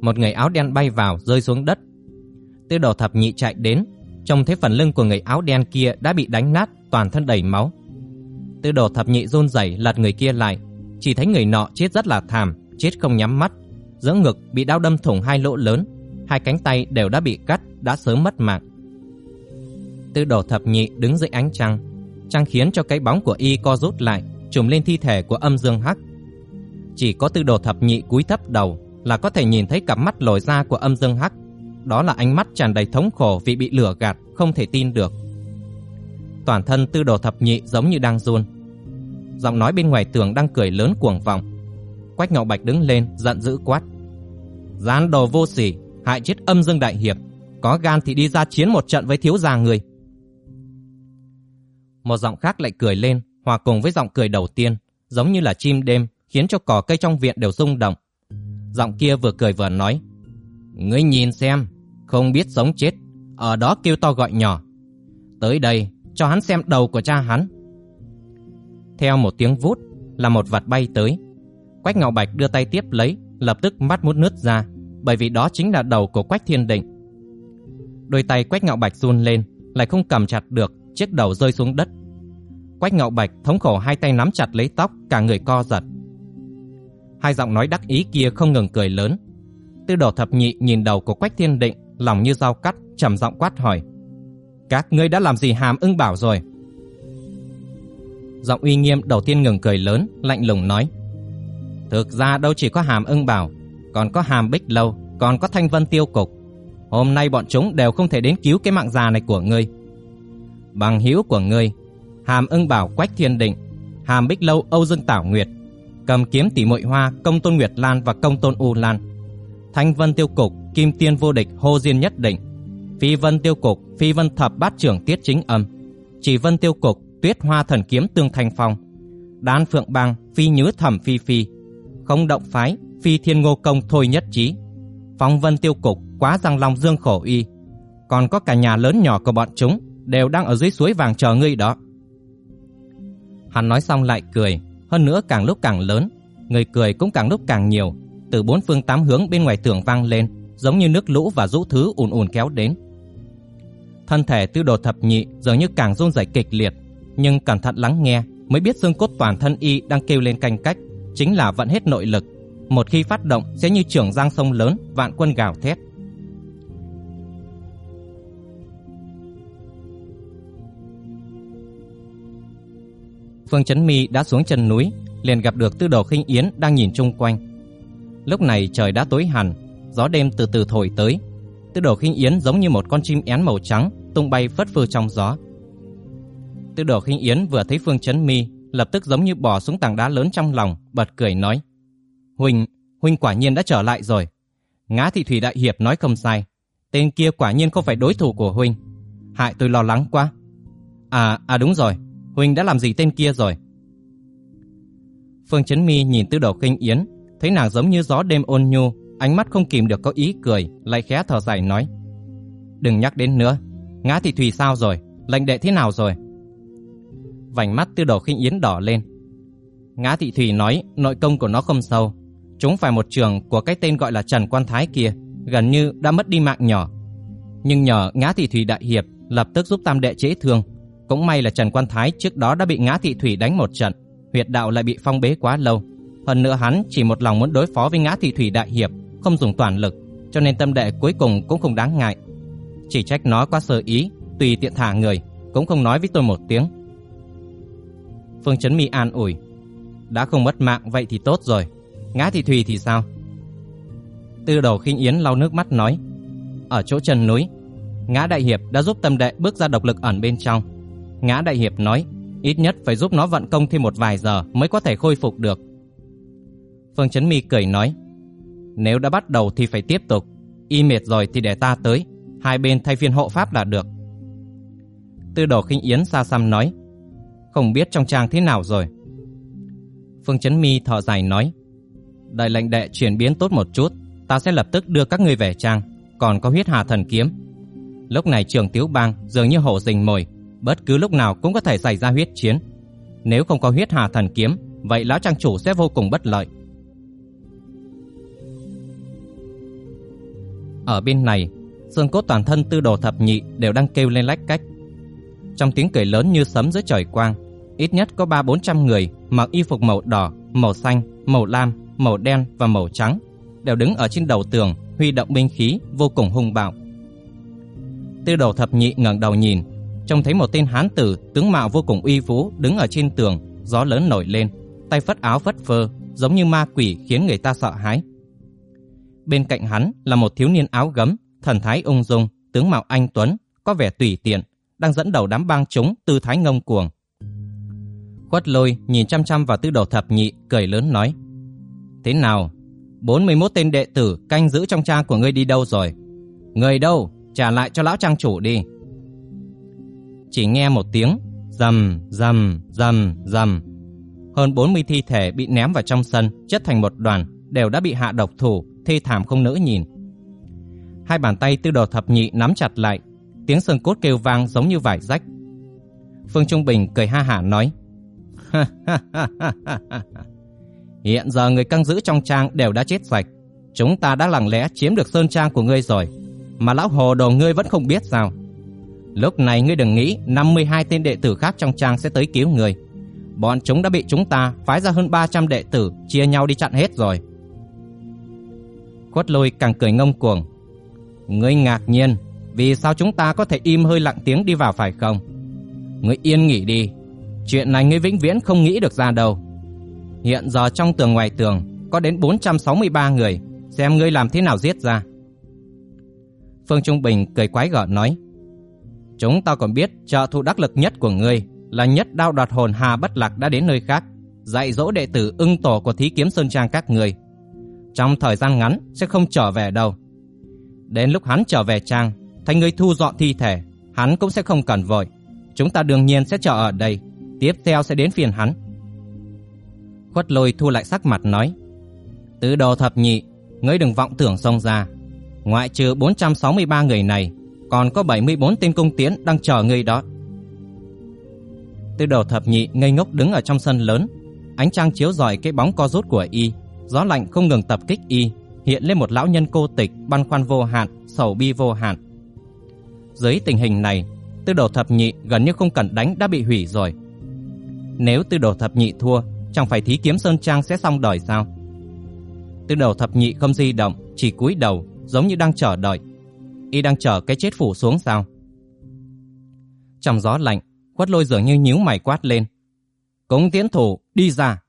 S1: một người áo đen bay vào rơi xuống đất. Tư đồ thập nhị chạy đến, trông thấy phần lưng của người áo đen kia đã bị đánh nát, toàn thân đầy máu. Tư đồ thập nhị run rẩy lật người kia lại, chỉ thấy người nọ chết rất là thảm, chết không nhắm mắt, giữa ngực bị đau đâm thủng hai lỗ lớn, hai cánh tay đều đã bị cắt, đã sớm mất mạng. Tư đồ thập nhị đứng dưới ánh trăng, trăng khiến cho cái bóng của y co rút lại, trùm lên thi thể của âm dương hắc. Chỉ có tư đồ thập nhị cúi thấp đầu là có thể nhìn thấy cặp mắt lồi ra của âm dương hắc. Đó là ánh mắt tràn đầy thống khổ vì bị lửa gạt, không thể tin được. Toàn thân tư đồ thập nhị giống như đang run. Giọng nói bên ngoài tường đang cười lớn cuồng vọng. Quách Ngọc Bạch đứng lên, giận dữ quát. Gián đồ vô sỉ, hại chết âm dương đại hiệp. Có gan thì đi ra chiến một trận với thiếu gia người. Một giọng khác lại cười lên, hòa cùng với giọng cười đầu tiên, giống như là chim đêm, khiến cho cỏ cây trong viện đều rung động. Giọng kia vừa cười vừa nói, Ngươi nhìn xem, không biết sống chết, ở đó kêu to gọi nhỏ. Tới đây, cho hắn xem đầu của cha hắn. Theo một tiếng vút, là một vật bay tới. Quách Ngạo Bạch đưa tay tiếp lấy, lập tức mắt mút nứt ra, bởi vì đó chính là đầu của Quách Thiên Định. Đôi tay Quách Ngạo Bạch run lên, lại không cầm chặt được, chiếc đầu rơi xuống đất. Quách Ngạo Bạch thống khổ hai tay nắm chặt lấy tóc, cả người co giật. Hai giọng nói đắc ý kia không ngừng cười lớn. Tư đồ thập nhị nhìn đầu của Quách Thiên Định, lòng như dao cắt, trầm giọng quát hỏi. Các ngươi đã làm gì hàm ưng bảo rồi? Giọng uy nghiêm đầu tiên ngừng cười lớn, lạnh lùng nói. Thực ra đâu chỉ có hàm ưng bảo, còn có hàm bích lâu, còn có thanh vân tiêu cục. Hôm nay bọn chúng đều không thể đến cứu cái mạng già này của ngươi. Bằng hữu của ngươi, hàm ưng bảo quách thiên định, hàm bích lâu âu dương tảo nguyệt, cầm kiếm tỷ muội hoa công tôn nguyệt lan và công tôn u lan, thanh vân tiêu cục kim tiên vô địch hô diên nhất định, phi vân tiêu cục phi vân thập bát trưởng tiết chính âm, chỉ vân tiêu cục tuyết hoa thần kiếm tương thanh phong, đan phượng bang phi nhứ thẩm phi phi, không động phái phi thiên ngô công thôi nhất trí, phong vân tiêu cục quá răng long dương khổ y, còn có cả nhà lớn nhỏ của bọn chúng đều đang ở dưới suối vàng chờ ngươi đó. Hắn nói xong lại cười, hơn nữa càng lúc càng lớn, người cười cũng càng lúc càng nhiều, từ bốn phương tám hướng bên ngoài tường vang lên, giống như nước lũ và rũ thứ ùn ùn kéo đến. Thân thể tư đồ thập nhị dường như càng run rẩy kịch liệt, nhưng cẩn thận lắng nghe mới biết xương cốt toàn thân y đang kêu lên canh cách, chính là vận hết nội lực. Một khi phát động sẽ như trưởng giang sông lớn, vạn quân gào thét. Phương Chấn Mi đã xuống chân núi, liền gặp được Tư Đồ Khinh Yến đang nhìn chung quanh. Lúc này trời đã tối hẳn, gió đêm từ từ thổi tới. Tư Đồ Khinh Yến giống như một con chim én màu trắng, tung bay phất phơ trong gió. Tư Đồ Khinh Yến vừa thấy Phương Chấn Mi, lập tức giống như bò xuống tảng đá lớn trong lòng, bật cười nói: "Huynh, huynh quả nhiên đã trở lại rồi." Ngã Thị Thủy đại hiệp nói không sai, tên kia quả nhiên không phải đối thủ của huynh. Hại tôi lo lắng quá. À, à đúng rồi, Huynh đã làm gì tên kia rồi? Phương Chấn Mi nhìn Tư Đồ Khinh Yến, thấy nàng giống như gió đêm ôn nhu, ánh mắt không kìm được có ý cười, lại khẽ thở dài nói: "Đừng nhắc đến nữa, Ngã Thị Thùy sao rồi? Lệnh đệ thế nào rồi?" Vành mắt Tư Đồ Khinh Yến đỏ lên. Ngã Thị Thùy nói nội công của nó không sâu, chúng phải một trường của cái tên gọi là Trần Quan Thái kia, gần như đã mất đi mạng nhỏ. Nhưng nhờ Ngã Thị Thùy đại hiệp lập tức giúp Tam đệ chế thương, cũng may là Trần Quan Thái trước đó đã bị Ngã Thị Thùy đánh một trận, huyệt đạo lại bị phong bế quá lâu. Hơn nữa hắn chỉ một lòng muốn đối phó với Ngã Thị Thùy đại hiệp, không dùng toàn lực, cho nên tâm đệ cuối cùng cũng không đáng ngại. Chỉ trách nó quá sơ ý, tùy tiện thả người, cũng không nói với tôi một tiếng. Phương Chấn Mi an ủi, đã không mất mạng vậy thì tốt rồi, Ngã Thị thùy thì sao? Tư đầu khinh yến lau nước mắt nói, ở chỗ chân núi, Ngã Đại Hiệp đã giúp tâm đệ bước ra độc lực ẩn bên trong, Ngã Đại Hiệp nói, ít nhất phải giúp nó vận công thêm một vài giờ mới có thể khôi phục được. Phương Chấn Mi cười nói, nếu đã bắt đầu thì phải tiếp tục, y mệt rồi thì để ta tới, hai bên thay phiên hộ pháp là được. Tư đồ khinh yến xa xăm nói, không biết trong trang thế nào rồi. Phương Chấn Mi thở dài nói, đợi lệnh đệ chuyển biến tốt một chút, ta sẽ lập tức đưa các người về trang, còn có huyết hà thần kiếm. Lúc này trường Tiếu Bang dường như hổ rình mồi, bất cứ lúc nào cũng có thể xảy ra huyết chiến. Nếu không có huyết hà thần kiếm, vậy lão trang chủ sẽ vô cùng bất lợi. Ở bên này, xương cốt toàn thân tư đồ thập nhị đều đang kêu lên lách cách. Trong tiếng cười lớn như sấm dưới trời quang, ít nhất có ba bốn trăm người mặc y phục màu đỏ, màu xanh, màu lam, màu đen và màu trắng đều đứng ở trên đầu tường huy động binh khí vô cùng hung bạo. Tư đồ thập nhị ngẩng đầu nhìn, trông thấy một tên hán tử tướng mạo vô cùng uy vũ đứng ở trên tường, gió lớn nổi lên, tay phất áo phất phơ, giống như ma quỷ khiến người ta sợ hãi. Bên cạnh hắn là một thiếu niên áo gấm, thần thái ung dung, tướng mạo anh tuấn, có vẻ tùy tiện, đang dẫn đầu đám bang chúng tư thái ngông cuồng. Khuất lôi nhìn chăm chăm vào tư đồ thập nhị, cười lớn nói. Thế nào? 41 tên đệ tử canh giữ trong trang của ngươi đi đâu rồi? Người đâu? Trả lại cho lão trang chủ đi. Chỉ nghe một tiếng rầm rầm rầm rầm. Hơn 40 thi thể bị ném vào trong sân, chất thành một đoàn, đều đã bị hạ độc thủ, thi thảm không nỡ nhìn. Hai bàn tay tư đồ thập nhị nắm chặt lại, tiếng xương cốt kêu vang giống như vải rách. Phương Trung Bình cười ha hả nói: Hiện giờ người căng giữ trong trang đều đã chết sạch. Chúng ta đã lặng lẽ chiếm được sơn trang của ngươi rồi. Mà lão hồ đồ ngươi vẫn không biết sao. Lúc này ngươi đừng nghĩ 52 tên đệ tử khác trong trang sẽ tới cứu ngươi. Bọn chúng đã bị chúng ta phái ra hơn 300 đệ tử chia nhau đi chặn hết rồi. Khuất lôi càng cười ngông cuồng. Ngươi ngạc nhiên vì sao chúng ta có thể im hơi lặng tiếng đi vào phải không? Ngươi yên nghỉ đi. Chuyện này ngươi vĩnh viễn không nghĩ được ra đâu. Hiện giờ trong tường ngoài tường có đến 463 người, xem ngươi làm thế nào giết ra. Phương Trung Bình cười quái gở nói, Chúng ta còn biết trợ thủ đắc lực nhất của ngươi là nhất đao đoạt hồn Hà Bất Lạc đã đến nơi khác, dạy dỗ đệ tử ưng tổ của Thí Kiếm Sơn Trang các người. Trong thời gian ngắn sẽ không trở về đâu. Đến lúc hắn trở về trang, thành người thu dọn thi thể, hắn cũng sẽ không cần vội. Chúng ta đương nhiên sẽ chờ ở đây, tiếp theo sẽ đến phiền hắn. Khuất lôi thu lại sắc mặt nói Tứ đồ thập nhị Ngươi đừng vọng tưởng xông ra Ngoại trừ 463 người này Còn có 74 tên cung tiến đang chờ ngươi đó Tứ đồ thập nhị ngây ngốc đứng ở trong sân lớn Ánh trăng chiếu rọi cái bóng co rút của y Gió lạnh không ngừng tập kích y Hiện lên một lão nhân cô tịch Băn khoăn vô hạn, sầu bi vô hạn. Dưới tình hình này Tư đồ thập nhị gần như không cần đánh đã bị hủy rồi. Nếu tư đồ thập nhị thua Chẳng phải thí kiếm Sơn Trang sẽ xong đời sao? Tư đồ thập nhị không di động Chỉ cúi đầu giống như đang chờ đợi. Y đang chờ cái chết phủ xuống sao? Trong gió lạnh quất lôi dường như nhíu mày quát lên. Cống tiến thủ đi ra!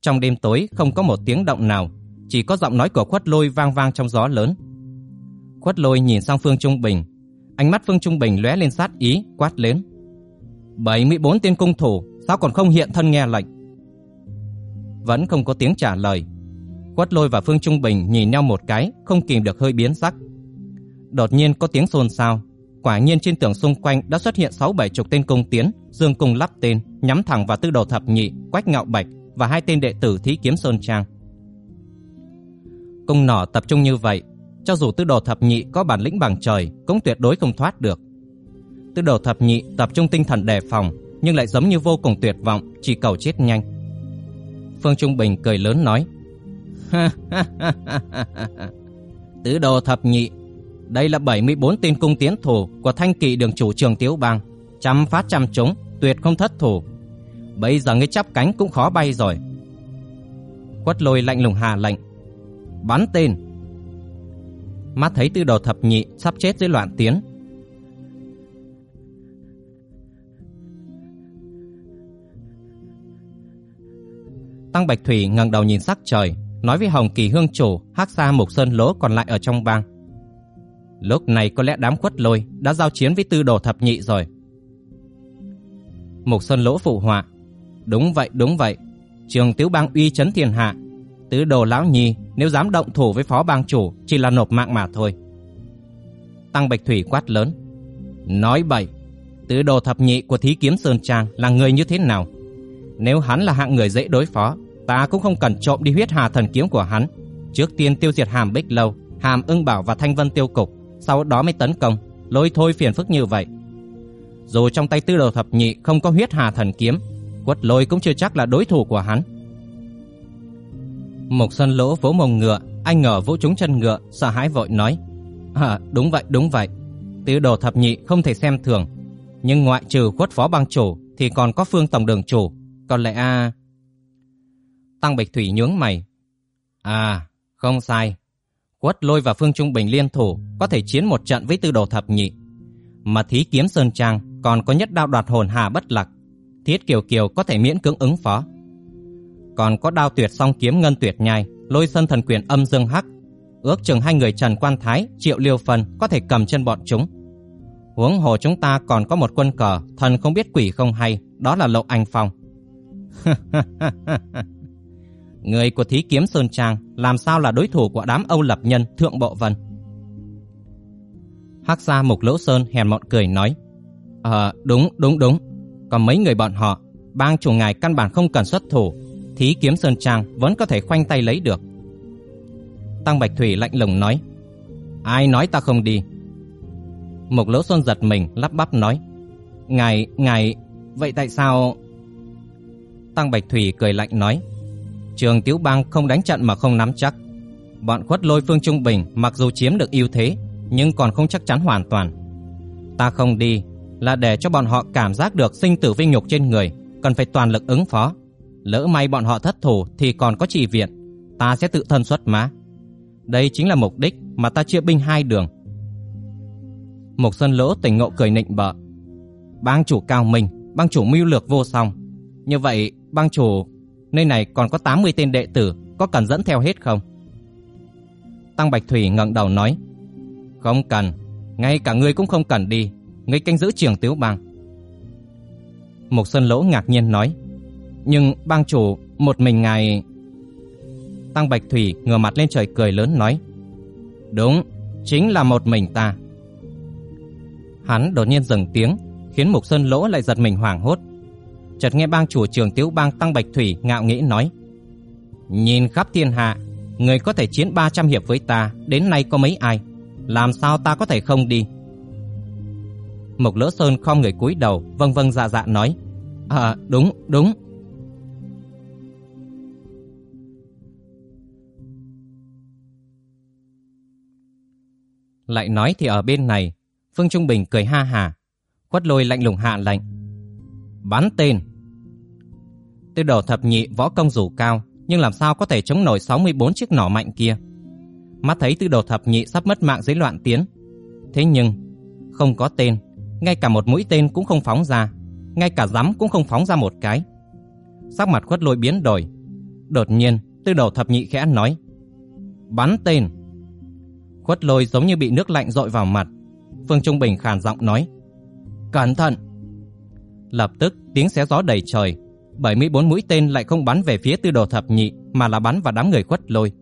S1: Trong đêm tối không có một tiếng động nào. Chỉ có giọng nói của khuất lôi vang vang trong gió lớn. Khuất lôi nhìn sang Phương Trung Bình. Ánh mắt Phương Trung Bình lóe lên sát ý, Quát lớn. 74 tên cung thủ, Sao còn không hiện thân nghe lệnh? Vẫn không có tiếng trả lời. Quất lôi và Phương Trung Bình nhìn nhau một cái, Không kìm được hơi biến sắc. Đột nhiên có tiếng xôn xao. Quả nhiên trên tường xung quanh đã xuất hiện sáu bảy chục tên cung tiến, Dương cung lắp tên, Nhắm thẳng vào tư đồ thập nhị, Quách ngạo bạch Và hai tên đệ tử thí kiếm sơn trang. Cung nỏ tập trung như vậy Cho dù tư đồ thập nhị có bản lĩnh bằng trời Cũng tuyệt đối không thoát được Tư đồ thập nhị tập trung tinh thần đề phòng nhưng lại giống như vô cùng tuyệt vọng, chỉ cầu chết nhanh. Phương Trung Bình cười lớn nói, Tứ đồ thập nhị, đây là 74 tên cung tiến thủ của thanh kỵ đường chủ trường Tiếu Bang, trăm phát trăm trúng, tuyệt không thất thủ. Bây giờ ngươi chắp cánh cũng khó bay rồi. Quất lôi lạnh lùng hạ lệnh, bắn tên. Mắt thấy tư đồ thập nhị sắp chết dưới loạn tiến, Tăng Bạch Thủy ngẩng đầu nhìn sắc trời, nói với Hồng Kỳ Hương chủ, Hắc Sa Mục Sơn Lỗ còn lại ở trong bang. Lúc này có lẽ đám khuất lôi đã giao chiến với tư đồ thập nhị rồi. Mục Sơn Lỗ phụ họa, đúng vậy, đúng vậy. Trường Tiếu Bang uy chấn thiên hạ, tứ đồ lão nhi nếu dám động thủ với phó bang chủ chỉ là nộp mạng mà thôi. Tăng Bạch Thủy quát lớn, nói bậy, tứ đồ thập nhị của thí kiếm Sơn Trang là người như thế nào? Nếu hắn là hạng người dễ đối phó, ta cũng không cần trộm đi huyết hà thần kiếm của hắn. Trước tiên tiêu diệt Hàm Bích Lâu, Hàm Ưng Bảo và Thanh Vân Tiêu Cục, sau đó mới tấn công, lôi thôi phiền phức như vậy. Dù trong tay tư đồ thập nhị không có huyết hà thần kiếm, quất lôi cũng chưa chắc là đối thủ của hắn. Mộc Sơn Lỗ vỗ mông ngựa, anh ngờ vỗ trúng chân ngựa, sợ hãi vội nói: À, đúng vậy, đúng vậy. Tứ đồ thập nhị không thể xem thường. Nhưng ngoại trừ khuất phó bang chủ thì còn có phương tổng đường chủ. Còn lại À... Tăng Bạch Thủy nhướng mày. À, không sai. Quất Lôi và Phương Trung Bình liên thủ có thể chiến một trận với tư đồ thập nhị. Mà thí kiếm Sơn Trang còn có nhất đao đoạt hồn hà bất lạc. Thiết Kiều Kiều có thể miễn cưỡng ứng phó. Còn có đao tuyệt song kiếm ngân tuyệt nhai, lôi sơn thần quyền âm dương hắc. Ước chừng hai người Trần Quan Thái, Triệu Liêu phần có thể cầm chân bọn chúng. Huống hồ chúng ta còn có một quân cờ, thần không biết quỷ không hay, đó là Lộ Anh Phong. Người của thí kiếm Sơn Trang làm sao là đối thủ của đám Âu Lập Nhân Thượng Bộ Vân? Hắc gia Mục Lỗ Sơn hèn mọn cười nói Ờ, đúng, đúng, đúng. Còn mấy người bọn họ, bang chủ ngài căn bản không cần xuất thủ, thí kiếm Sơn Trang vẫn có thể khoanh tay lấy được. Tăng Bạch Thủy lạnh lùng nói Ai nói ta không đi? Mục Lỗ xuân giật mình, lắp bắp nói Ngài, ngài, vậy tại sao... Tăng Bạch Thủy cười lạnh nói Trường Tiếu Bang không đánh trận mà không nắm chắc. Bọn khuất lôi Phương Trung Bình mặc dù chiếm được ưu thế, nhưng còn không chắc chắn hoàn toàn. Ta không đi là để cho bọn họ cảm giác được sinh tử vinh nhục trên người, cần phải toàn lực ứng phó. Lỡ may bọn họ thất thủ thì còn có chỉ viện, ta sẽ tự thân xuất mã. Đây chính là mục đích mà ta chia binh hai đường. Mục Xuân Lỗ tỉnh ngộ cười nịnh bợ. Bang chủ cao minh, bang chủ mưu lược vô song. Như vậy, bang chủ Nơi này còn có 80 tên đệ tử, có cần dẫn theo hết không? Tăng Bạch Thủy ngẩng đầu nói, không cần, ngay cả ngươi cũng không cần đi, ngươi canh giữ trường tiếu bang. Mục Xuân Lỗ ngạc nhiên nói, nhưng bang chủ, một mình ngài... Tăng Bạch Thủy ngửa mặt lên trời cười lớn nói, đúng, chính là một mình ta. Hắn đột nhiên dừng tiếng, khiến Mục sơn Lỗ lại giật mình hoảng hốt, chợt nghe bang chủ trường Tiếu Bang Tăng Bạch Thủy ngạo nghĩ nói: "Nhìn khắp thiên hạ, người có thể chiến 300 hiệp với ta, đến nay có mấy ai? Làm sao ta có thể không đi?" Mộc Lỡ Sơn khom người cúi đầu, vâng vâng dạ dạ nói: "À, đúng, đúng." Lại nói thì ở bên này, Phương Trung Bình cười ha hà, quất lôi lạnh lùng hạ lệnh bắn tên. Tư đồ thập nhị võ công dù cao, nhưng làm sao có thể chống nổi 64 chiếc nỏ mạnh kia. Mắt thấy tư đồ thập nhị sắp mất mạng dưới loạn tiến. Thế nhưng, không có tên, ngay cả một mũi tên cũng không phóng ra, ngay cả rắm cũng không phóng ra một cái. Sắc mặt khuất lôi biến đổi. Đột nhiên, tư đồ thập nhị khẽ nói. Bắn tên. Khuất lôi giống như bị nước lạnh dội vào mặt. Phương Trung Bình khàn giọng nói. Cẩn thận! Lập tức tiếng xé gió đầy trời, 74 mũi tên lại không bắn về phía tư đồ thập nhị mà là bắn vào đám người khuất lôi.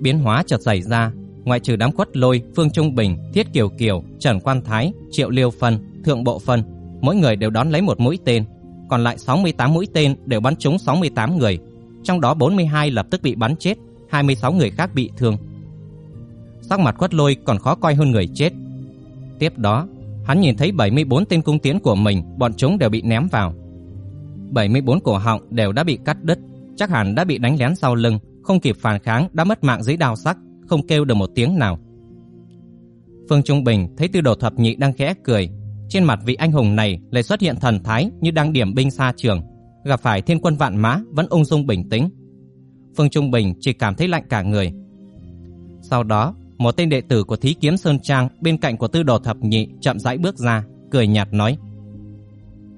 S1: Biến hóa chợt xảy ra, ngoại trừ đám khuất lôi, Phương Trung Bình, Thiết Kiều Kiều, Trần Quan Thái, Triệu Liêu Phân, Thượng Bộ Phân, mỗi người đều đón lấy một mũi tên, còn lại 68 mũi tên đều bắn trúng 68 người, trong đó 42 lập tức bị bắn chết, 26 người khác bị thương. Sắc mặt quất lôi còn khó coi hơn người chết. Tiếp đó, Hắn nhìn thấy 74 tên cung tiến của mình, bọn chúng đều bị ném vào. 74 cổ họng đều đã bị cắt đứt, chắc hẳn đã bị đánh lén sau lưng, không kịp phản kháng đã mất mạng dưới đao sắc, không kêu được một tiếng nào. Phương Trung Bình thấy Tư Đồ Thập Nhị đang khẽ cười, trên mặt vị anh hùng này lại xuất hiện thần thái như đang điểm binh xa trường, gặp phải thiên quân vạn mã vẫn ung dung bình tĩnh. Phương Trung Bình chỉ cảm thấy lạnh cả người. Sau đó, một tên đệ tử của Thí Kiếm Sơn Trang bên cạnh của Tư Đồ Thập Nhị chậm rãi bước ra, cười nhạt nói: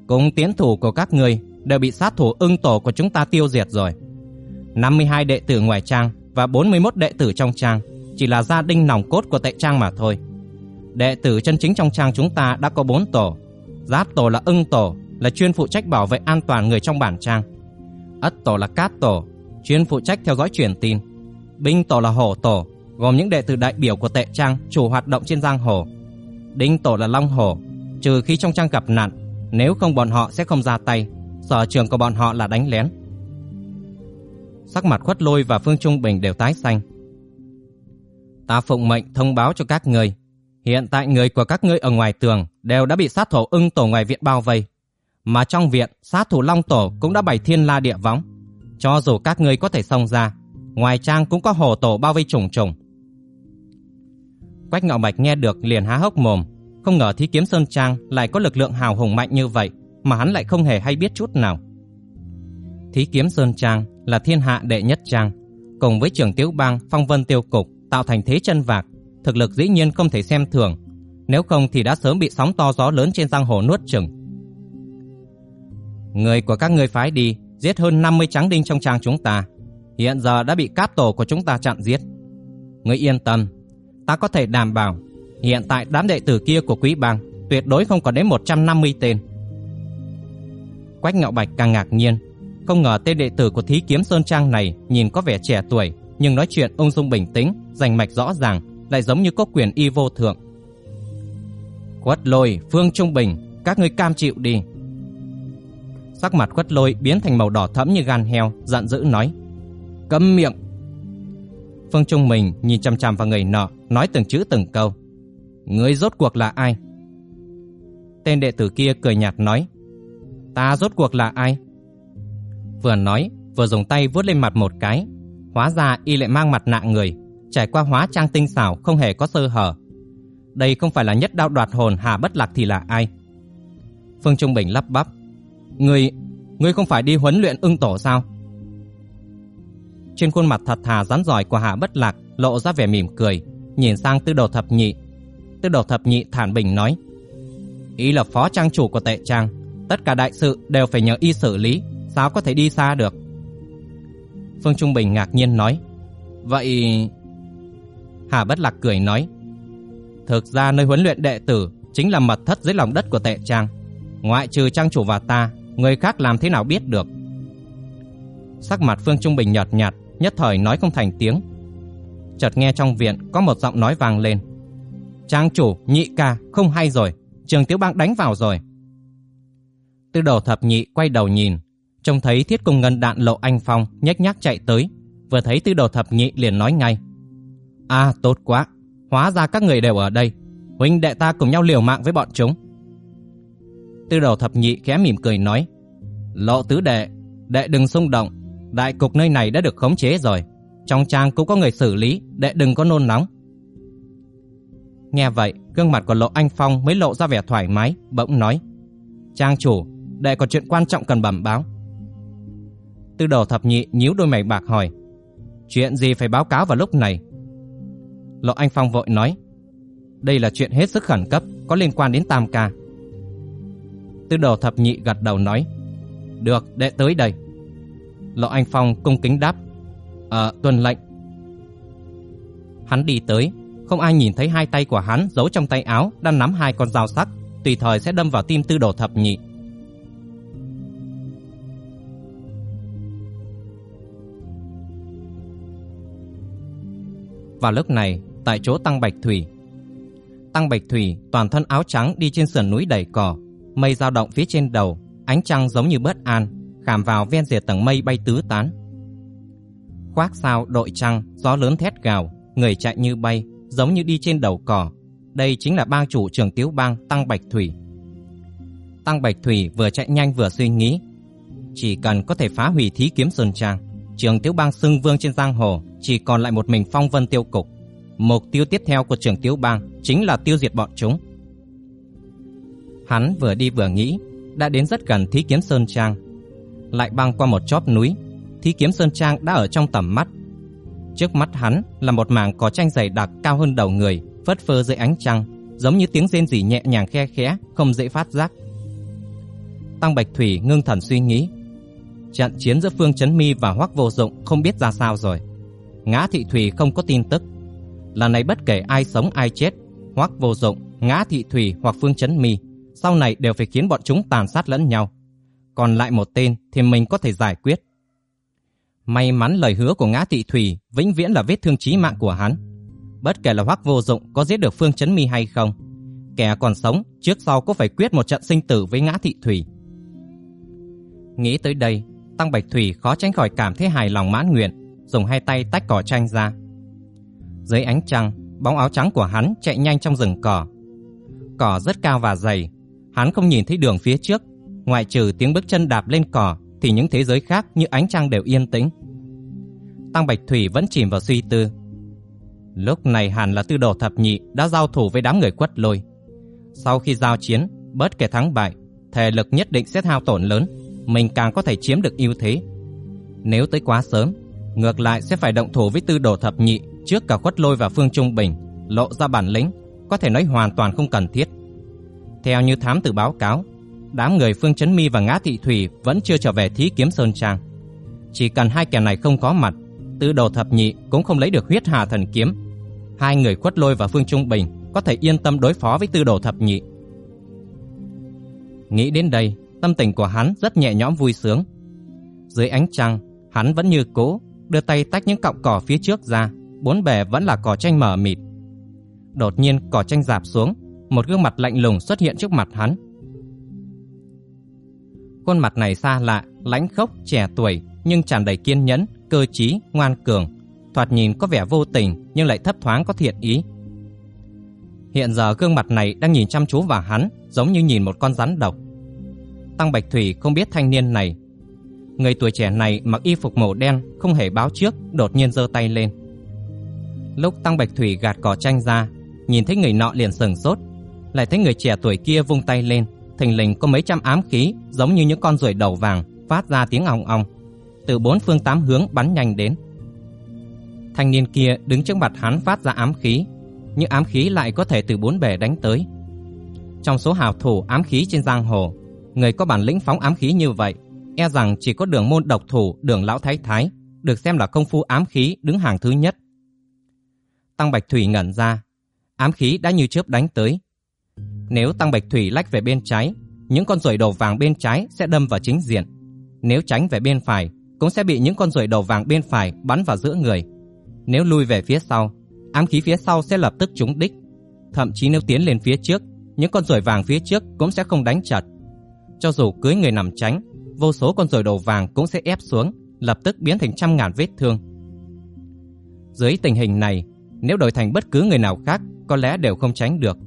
S1: "Cùng tiến thủ của các người đều bị sát thủ ưng tổ của chúng ta tiêu diệt rồi. 52 đệ tử ngoài trang và 41 đệ tử trong trang chỉ là gia đình nòng cốt của tệ trang mà thôi. Đệ tử chân chính trong trang chúng ta đã có 4 tổ. Giáp tổ là ưng tổ, là chuyên phụ trách bảo vệ an toàn người trong bản trang. Ất tổ là cát tổ, chuyên phụ trách theo dõi truyền tin. Binh tổ là hổ tổ, gồm những đệ tử đại biểu của tệ trang chủ hoạt động trên giang hồ. Đinh tổ là Long Hổ, trừ khi trong trang gặp nạn, nếu không bọn họ sẽ không ra tay, sở trường của bọn họ là đánh lén. Sắc mặt khuất lôi và Phương Trung Bình đều tái xanh. Ta phụng mệnh thông báo cho các người, hiện tại người của các ngươi ở ngoài tường đều đã bị sát thủ ưng tổ ngoài viện bao vây. Mà trong viện, sát thủ Long Tổ cũng đã bày thiên la địa võng. Cho dù các ngươi có thể xông ra, ngoài trang cũng có hồ tổ bao vây trùng trùng. Quách Ngạo Bạch nghe được liền há hốc mồm, không ngờ Thí Kiếm Sơn Trang lại có lực lượng hào hùng mạnh như vậy, mà hắn lại không hề hay biết chút nào. Thí Kiếm Sơn Trang là thiên hạ đệ nhất trang, cùng với Trường Tiếu Bang, Phong Vân Tiêu Cục tạo thành thế chân vạc, thực lực dĩ nhiên không thể xem thường, nếu không thì đã sớm bị sóng to gió lớn trên giang hồ nuốt chửng. Người của các ngươi phái đi, giết hơn 50 tráng đinh trong trang chúng ta, hiện giờ đã bị cáp tổ của chúng ta chặn giết. Ngươi yên tâm, ta có thể đảm bảo hiện tại đám đệ tử kia của quý bang tuyệt đối không còn đến 150 tên. Quách Ngạo Bạch càng ngạc nhiên, không ngờ tên đệ tử của Thí Kiếm Sơn Trang này nhìn có vẻ trẻ tuổi, nhưng nói chuyện ung dung bình tĩnh, rành mạch rõ ràng, lại giống như có quyền y vô thượng. Quất lôi, Phương Trung Bình, các ngươi cam chịu đi. Sắc mặt quất lôi biến thành màu đỏ thẫm như gan heo, giận dữ nói. cấm miệng! Phương Trung Bình nhìn chằm chằm vào người nọ, nói từng chữ từng câu. Ngươi rốt cuộc là ai? Tên đệ tử kia cười nhạt nói. Ta rốt cuộc là ai? Vừa nói, vừa dùng tay vuốt lên mặt một cái. Hóa ra y lại mang mặt nạ người, trải qua hóa trang tinh xảo không hề có sơ hở. Đây không phải là nhất đạo đoạt hồn Hà Bất Lạc thì là ai? Phương Trung Bình lắp bắp. Ngươi, ngươi không phải đi huấn luyện ưng tổ sao? Trên khuôn mặt thật thà rắn giỏi của Hạ Bất Lạc lộ ra vẻ mỉm cười, nhìn sang Tư Đồ Thập Nhị. Tư Đồ Thập Nhị thản bình nói: "Ý là phó trang chủ của Tệ Trang, tất cả đại sự đều phải nhờ y xử lý, sao có thể đi xa được?" Phương Trung Bình ngạc nhiên nói: "Vậy..." Hà Bất Lạc cười nói: "Thực ra nơi huấn luyện đệ tử chính là mật thất dưới lòng đất của Tệ Trang, ngoại trừ trang chủ và ta, người khác làm thế nào biết được?" Sắc mặt Phương Trung Bình nhợt nhạt, nhất thời nói không thành tiếng. Chợt nghe trong viện có một giọng nói vang lên. Trang chủ, nhị ca, không hay rồi, trường tiếu bang đánh vào rồi. Tư đồ thập nhị quay đầu nhìn, trông thấy thiết cung ngân đạn lộ anh phong nhếch nhác chạy tới, vừa thấy tư đồ thập nhị liền nói ngay. À, tốt quá, hóa ra các người đều ở đây, huynh đệ ta cùng nhau liều mạng với bọn chúng. Tư đầu thập nhị khẽ mỉm cười nói, lộ tứ đệ, đệ đừng xung động, đại cục nơi này đã được khống chế rồi, trong trang cũng có người xử lý, đệ đừng có nôn nóng. Nghe vậy, gương mặt của Lộ Anh Phong mới lộ ra vẻ thoải mái, bỗng nói: "Trang chủ, đệ có chuyện quan trọng cần bẩm báo." Tư đồ thập nhị nhíu đôi mày bạc hỏi: "Chuyện gì phải báo cáo vào lúc này?" Lộ Anh Phong vội nói: "Đây là chuyện hết sức khẩn cấp, có liên quan đến Tam ca." Tư đồ thập nhị gật đầu nói: "Được, đệ tới đây." Lộ Anh Phong cung kính đáp: "Ờ, tuân lệnh." Hắn đi tới, không ai nhìn thấy hai tay của hắn giấu trong tay áo đang nắm hai con dao sắc, tùy thời sẽ đâm vào tim tư đồ thập nhị. Vào lúc này, tại chỗ Tăng Bạch Thủy, Tăng Bạch Thủy toàn thân áo trắng đi trên sườn núi đầy cỏ, mây dao động phía trên đầu, ánh trăng giống như bất an, khảm vào ven rìa tầng mây bay tứ tán. Khoác sao đội trăng, gió lớn thét gào, người chạy như bay, giống như đi trên đầu cỏ. Đây chính là bang chủ trường Tiếu Bang Tăng Bạch Thủy. Tăng Bạch Thủy vừa chạy nhanh vừa suy nghĩ, chỉ cần có thể phá hủy thí kiếm sơn trang, trường Tiếu Bang xưng vương trên giang hồ chỉ còn lại một mình Phong Vân Tiêu cục. Mục tiêu tiếp theo của trường Tiếu Bang chính là tiêu diệt bọn chúng. Hắn vừa đi vừa nghĩ, đã đến rất gần thí kiếm sơn trang, lại băng qua một chóp núi, thí kiếm sơn trang đã ở trong tầm mắt. Trước mắt hắn là một mảng cỏ tranh dày đặc cao hơn đầu người, phất phơ dưới ánh trăng, giống như tiếng rên rỉ nhẹ nhàng khe khẽ, không dễ phát giác. Tăng Bạch Thủy ngưng thần suy nghĩ. Trận chiến giữa Phương Chấn Mi và Hoắc Vô Dụng không biết ra sao rồi. Ngã Thị Thủy không có tin tức. Lần này bất kể ai sống ai chết, Hoắc Vô Dụng, Ngã Thị Thủy hoặc Phương Chấn Mi, sau này đều phải khiến bọn chúng tàn sát lẫn nhau. Còn lại một tên thì mình có thể giải quyết. May mắn lời hứa của Ngã Thị Thủy vĩnh viễn là vết thương chí mạng của hắn. Bất kể là Hoắc Vô Dụng có giết được Phương Chấn Mi hay không, kẻ còn sống trước sau cũng phải quyết một trận sinh tử với Ngã Thị Thủy. Nghĩ tới đây, Tăng Bạch Thủy khó tránh khỏi cảm thấy hài lòng mãn nguyện, dùng hai tay tách cỏ tranh ra. Dưới ánh trăng, bóng áo trắng của hắn chạy nhanh trong rừng cỏ. Cỏ rất cao và dày, hắn không nhìn thấy đường phía trước, ngoại trừ tiếng bước chân đạp lên cỏ thì những thế giới khác như ánh trăng đều yên tĩnh. Tăng Bạch Thủy vẫn chìm vào suy tư. Lúc này hẳn là tư đồ thập nhị đã giao thủ với đám người quất lôi. Sau khi giao chiến, bất kể thắng bại, thể lực nhất định sẽ hao tổn lớn, mình càng có thể chiếm được ưu thế. Nếu tới quá sớm, ngược lại sẽ phải động thủ với tư đồ thập nhị trước cả quất lôi và phương trung bình, lộ ra bản lĩnh, có thể nói hoàn toàn không cần thiết. Theo như thám tử báo cáo, đám người Phương Chấn Mi và Ngã Thị Thủy vẫn chưa trở về thí kiếm Sơn Trang. Chỉ cần hai kẻ này không có mặt, tư đồ thập nhị cũng không lấy được huyết hà thần kiếm. Hai người khuất lôi và Phương Trung Bình có thể yên tâm đối phó với tư đồ thập nhị. Nghĩ đến đây, tâm tình của hắn rất nhẹ nhõm vui sướng. Dưới ánh trăng, hắn vẫn như cũ, đưa tay tách những cọng cỏ phía trước ra, bốn bề vẫn là cỏ tranh mở mịt. Đột nhiên cỏ tranh rạp xuống, một gương mặt lạnh lùng xuất hiện trước mặt hắn. Khuôn mặt này xa lạ, lãnh khốc, trẻ tuổi nhưng tràn đầy kiên nhẫn, cơ trí, ngoan cường, thoạt nhìn có vẻ vô tình nhưng lại thấp thoáng có thiện ý. Hiện giờ gương mặt này đang nhìn chăm chú vào hắn, giống như nhìn một con rắn độc. Tăng Bạch Thủy không biết thanh niên này. Người tuổi trẻ này mặc y phục màu đen, không hề báo trước, đột nhiên giơ tay lên. Lúc Tăng Bạch Thủy gạt cỏ tranh ra, nhìn thấy người nọ liền sừng sốt, lại thấy người trẻ tuổi kia vung tay lên, thình lình có mấy trăm ám khí giống như những con ruồi đầu vàng phát ra tiếng ong ong, từ bốn phương tám hướng bắn nhanh đến. Thanh niên kia đứng trước mặt hắn phát ra ám khí, nhưng ám khí lại có thể từ bốn bề đánh tới. Trong số hào thủ ám khí trên giang hồ, người có bản lĩnh phóng ám khí như vậy, e rằng chỉ có đường môn độc thủ đường lão thái thái, được xem là công phu ám khí đứng hàng thứ nhất. Tăng Bạch Thủy ngẩn ra, ám khí đã như chớp đánh tới, nếu Tăng Bạch Thủy lách về bên trái, những con ruồi đầu vàng bên trái sẽ đâm vào chính diện. Nếu tránh về bên phải, cũng sẽ bị những con ruồi đầu vàng bên phải bắn vào giữa người. Nếu lui về phía sau, ám khí phía sau sẽ lập tức trúng đích. Thậm chí nếu tiến lên phía trước, những con ruồi vàng phía trước cũng sẽ không đánh chặt. Cho dù cưới người nằm tránh, vô số con ruồi đầu vàng cũng sẽ ép xuống, lập tức biến thành trăm ngàn vết thương. Dưới tình hình này, nếu đổi thành bất cứ người nào khác, có lẽ đều không tránh được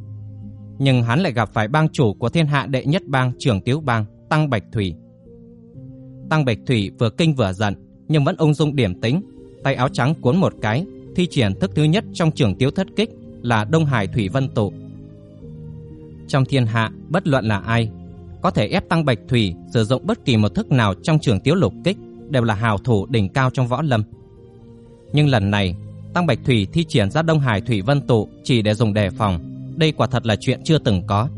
S1: nhưng hắn lại gặp phải bang chủ của thiên hạ đệ nhất bang trưởng tiếu bang Tăng Bạch Thủy. Tăng Bạch Thủy vừa kinh vừa giận, nhưng vẫn ung dung điểm tính, tay áo trắng cuốn một cái, thi triển thức thứ nhất trong trường tiếu thất kích là Đông Hải Thủy Vân Tụ. Trong thiên hạ, bất luận là ai, có thể ép Tăng Bạch Thủy sử dụng bất kỳ một thức nào trong trường tiếu lục kích đều là hào thủ đỉnh cao trong võ lâm. Nhưng lần này, Tăng Bạch Thủy thi triển ra Đông Hải Thủy Vân Tụ chỉ để dùng đề phòng, đây quả thật là chuyện chưa từng có.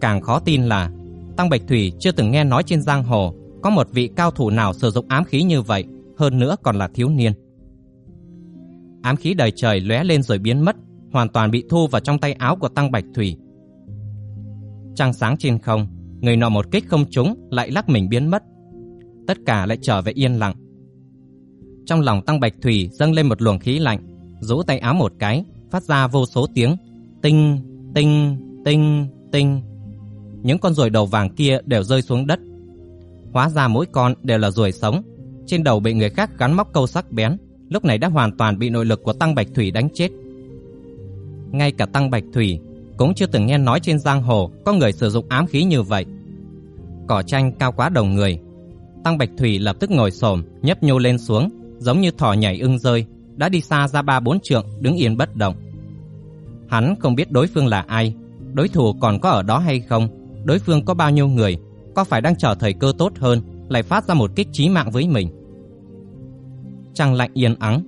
S1: Càng khó tin là Tăng Bạch Thủy chưa từng nghe nói trên giang hồ có một vị cao thủ nào sử dụng ám khí như vậy, hơn nữa còn là thiếu niên. Ám khí đầy trời lóe lên rồi biến mất, hoàn toàn bị thu vào trong tay áo của Tăng Bạch Thủy. Trăng sáng trên không, người nọ một kích không trúng lại lắc mình biến mất. Tất cả lại trở về yên lặng. Trong lòng Tăng Bạch Thủy dâng lên một luồng khí lạnh, rũ tay áo một cái, phát ra vô số tiếng Tinh, tinh, tinh, tinh. Những con ruồi đầu vàng kia đều rơi xuống đất. Hóa ra mỗi con đều là ruồi sống, trên đầu bị người khác gắn móc câu sắc bén, lúc này đã hoàn toàn bị nội lực của Tăng Bạch Thủy đánh chết. Ngay cả Tăng Bạch Thủy cũng chưa từng nghe nói trên giang hồ có người sử dụng ám khí như vậy. Cỏ tranh cao quá đầu người, Tăng Bạch Thủy lập tức ngồi xổm, nhấp nhô lên xuống, giống như thỏ nhảy ưng rơi, đã đi xa ra ba bốn trượng, đứng yên bất động. Hắn không biết đối phương là ai, đối thủ còn có ở đó hay không, đối phương có bao nhiêu người, có phải đang chờ thời cơ tốt hơn, lại phát ra một kích chí mạng với mình. Trăng lạnh yên ắng.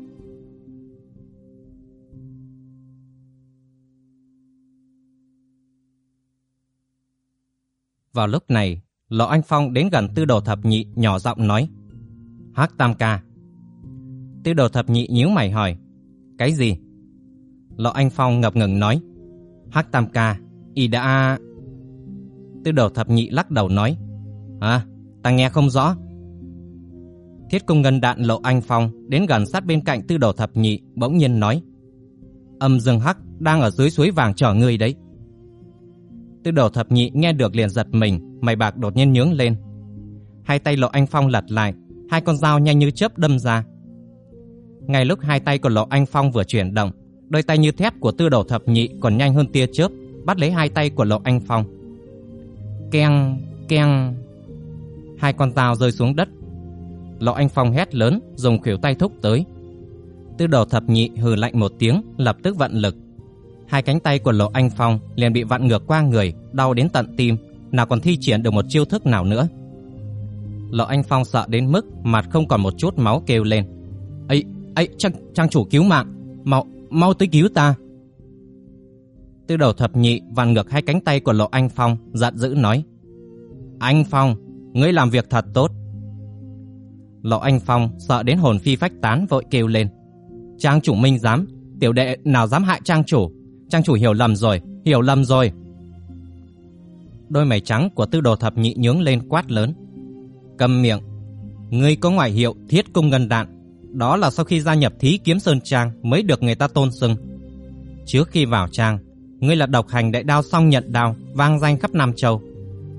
S1: Vào lúc này, Lọ Anh Phong đến gần Tư Đồ Thập Nhị nhỏ giọng nói: "Hắc Tam ca." Tư Đồ Thập Nhị nhíu mày hỏi: "Cái gì?" Lọ Anh Phong ngập ngừng nói. Hắc Tam Ca, Y đã... Tư đầu thập nhị lắc đầu nói. À ta nghe không rõ. Thiết công ngân đạn lộ anh Phong Đến gần sát bên cạnh tư đầu thập nhị, Bỗng nhiên nói. Âm dương hắc đang ở dưới suối vàng chờ người đấy. Tư đầu thập nhị nghe được liền giật mình, Mày bạc đột nhiên nhướng lên. Hai tay lộ anh Phong lật lại, Hai con dao nhanh như chớp đâm ra. Ngay lúc hai tay của lộ anh Phong vừa chuyển động đôi tay như thép của tư đầu thập nhị còn nhanh hơn tia chớp, bắt lấy hai tay của Lộ Anh Phong. Keng, keng. Hai con dao rơi xuống đất. Lộ Anh Phong hét lớn, dùng khuỷu tay thúc tới. Tư đồ thập nhị hừ lạnh một tiếng, lập tức vận lực. Hai cánh tay của Lộ Anh Phong liền bị vặn ngược qua người, đau đến tận tim, nào còn thi triển được một chiêu thức nào nữa. Lộ Anh Phong sợ đến mức mặt không còn một chút máu kêu lên. "Ấy, ấy, trang trang chủ cứu mạng, mau mau tới cứu ta." Tư đầu thập nhị vặn ngược hai cánh tay của Lộ Anh Phong, giận dữ nói: "Anh Phong, ngươi làm việc thật tốt." Lộ Anh Phong sợ đến hồn phi phách tán vội kêu lên: "Trang chủ minh dám, tiểu đệ nào dám hại trang chủ? Trang chủ hiểu lầm rồi, hiểu lầm rồi." Đôi mày trắng của Tư Đồ Thập Nhị nhướng lên quát lớn: Cầm miệng. Ngươi có ngoại hiệu Thiết Cung Ngân Đạn, đó là sau khi gia nhập Thí Kiếm Sơn Trang mới được người ta tôn xưng. Trước khi vào trang, ngươi là độc hành đại đao song nhận đao, vang danh khắp Nam Châu.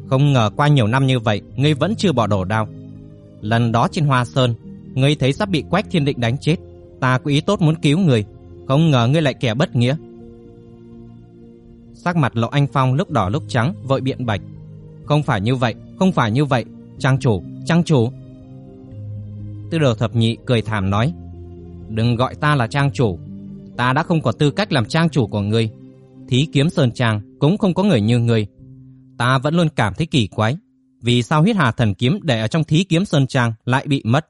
S1: Không ngờ qua nhiều năm như vậy, ngươi vẫn chưa bỏ đổ đao. Lần đó trên Hoa Sơn, ngươi thấy sắp bị Quách Thiên Định đánh chết, ta có ý tốt muốn cứu ngươi, không ngờ ngươi lại kẻ bất nghĩa. Sắc mặt Lộ Anh Phong lúc đỏ lúc trắng, vội biện bạch. Không phải như vậy, không phải như vậy, trang chủ, trang chủ. Tư đồ thập nhị cười thảm nói, đừng gọi ta là trang chủ, ta đã không có tư cách làm trang chủ của ngươi. Thí kiếm sơn trang cũng không có người như ngươi. Ta vẫn luôn cảm thấy kỳ quái, vì sao huyết hà thần kiếm để ở trong thí kiếm sơn trang lại bị mất?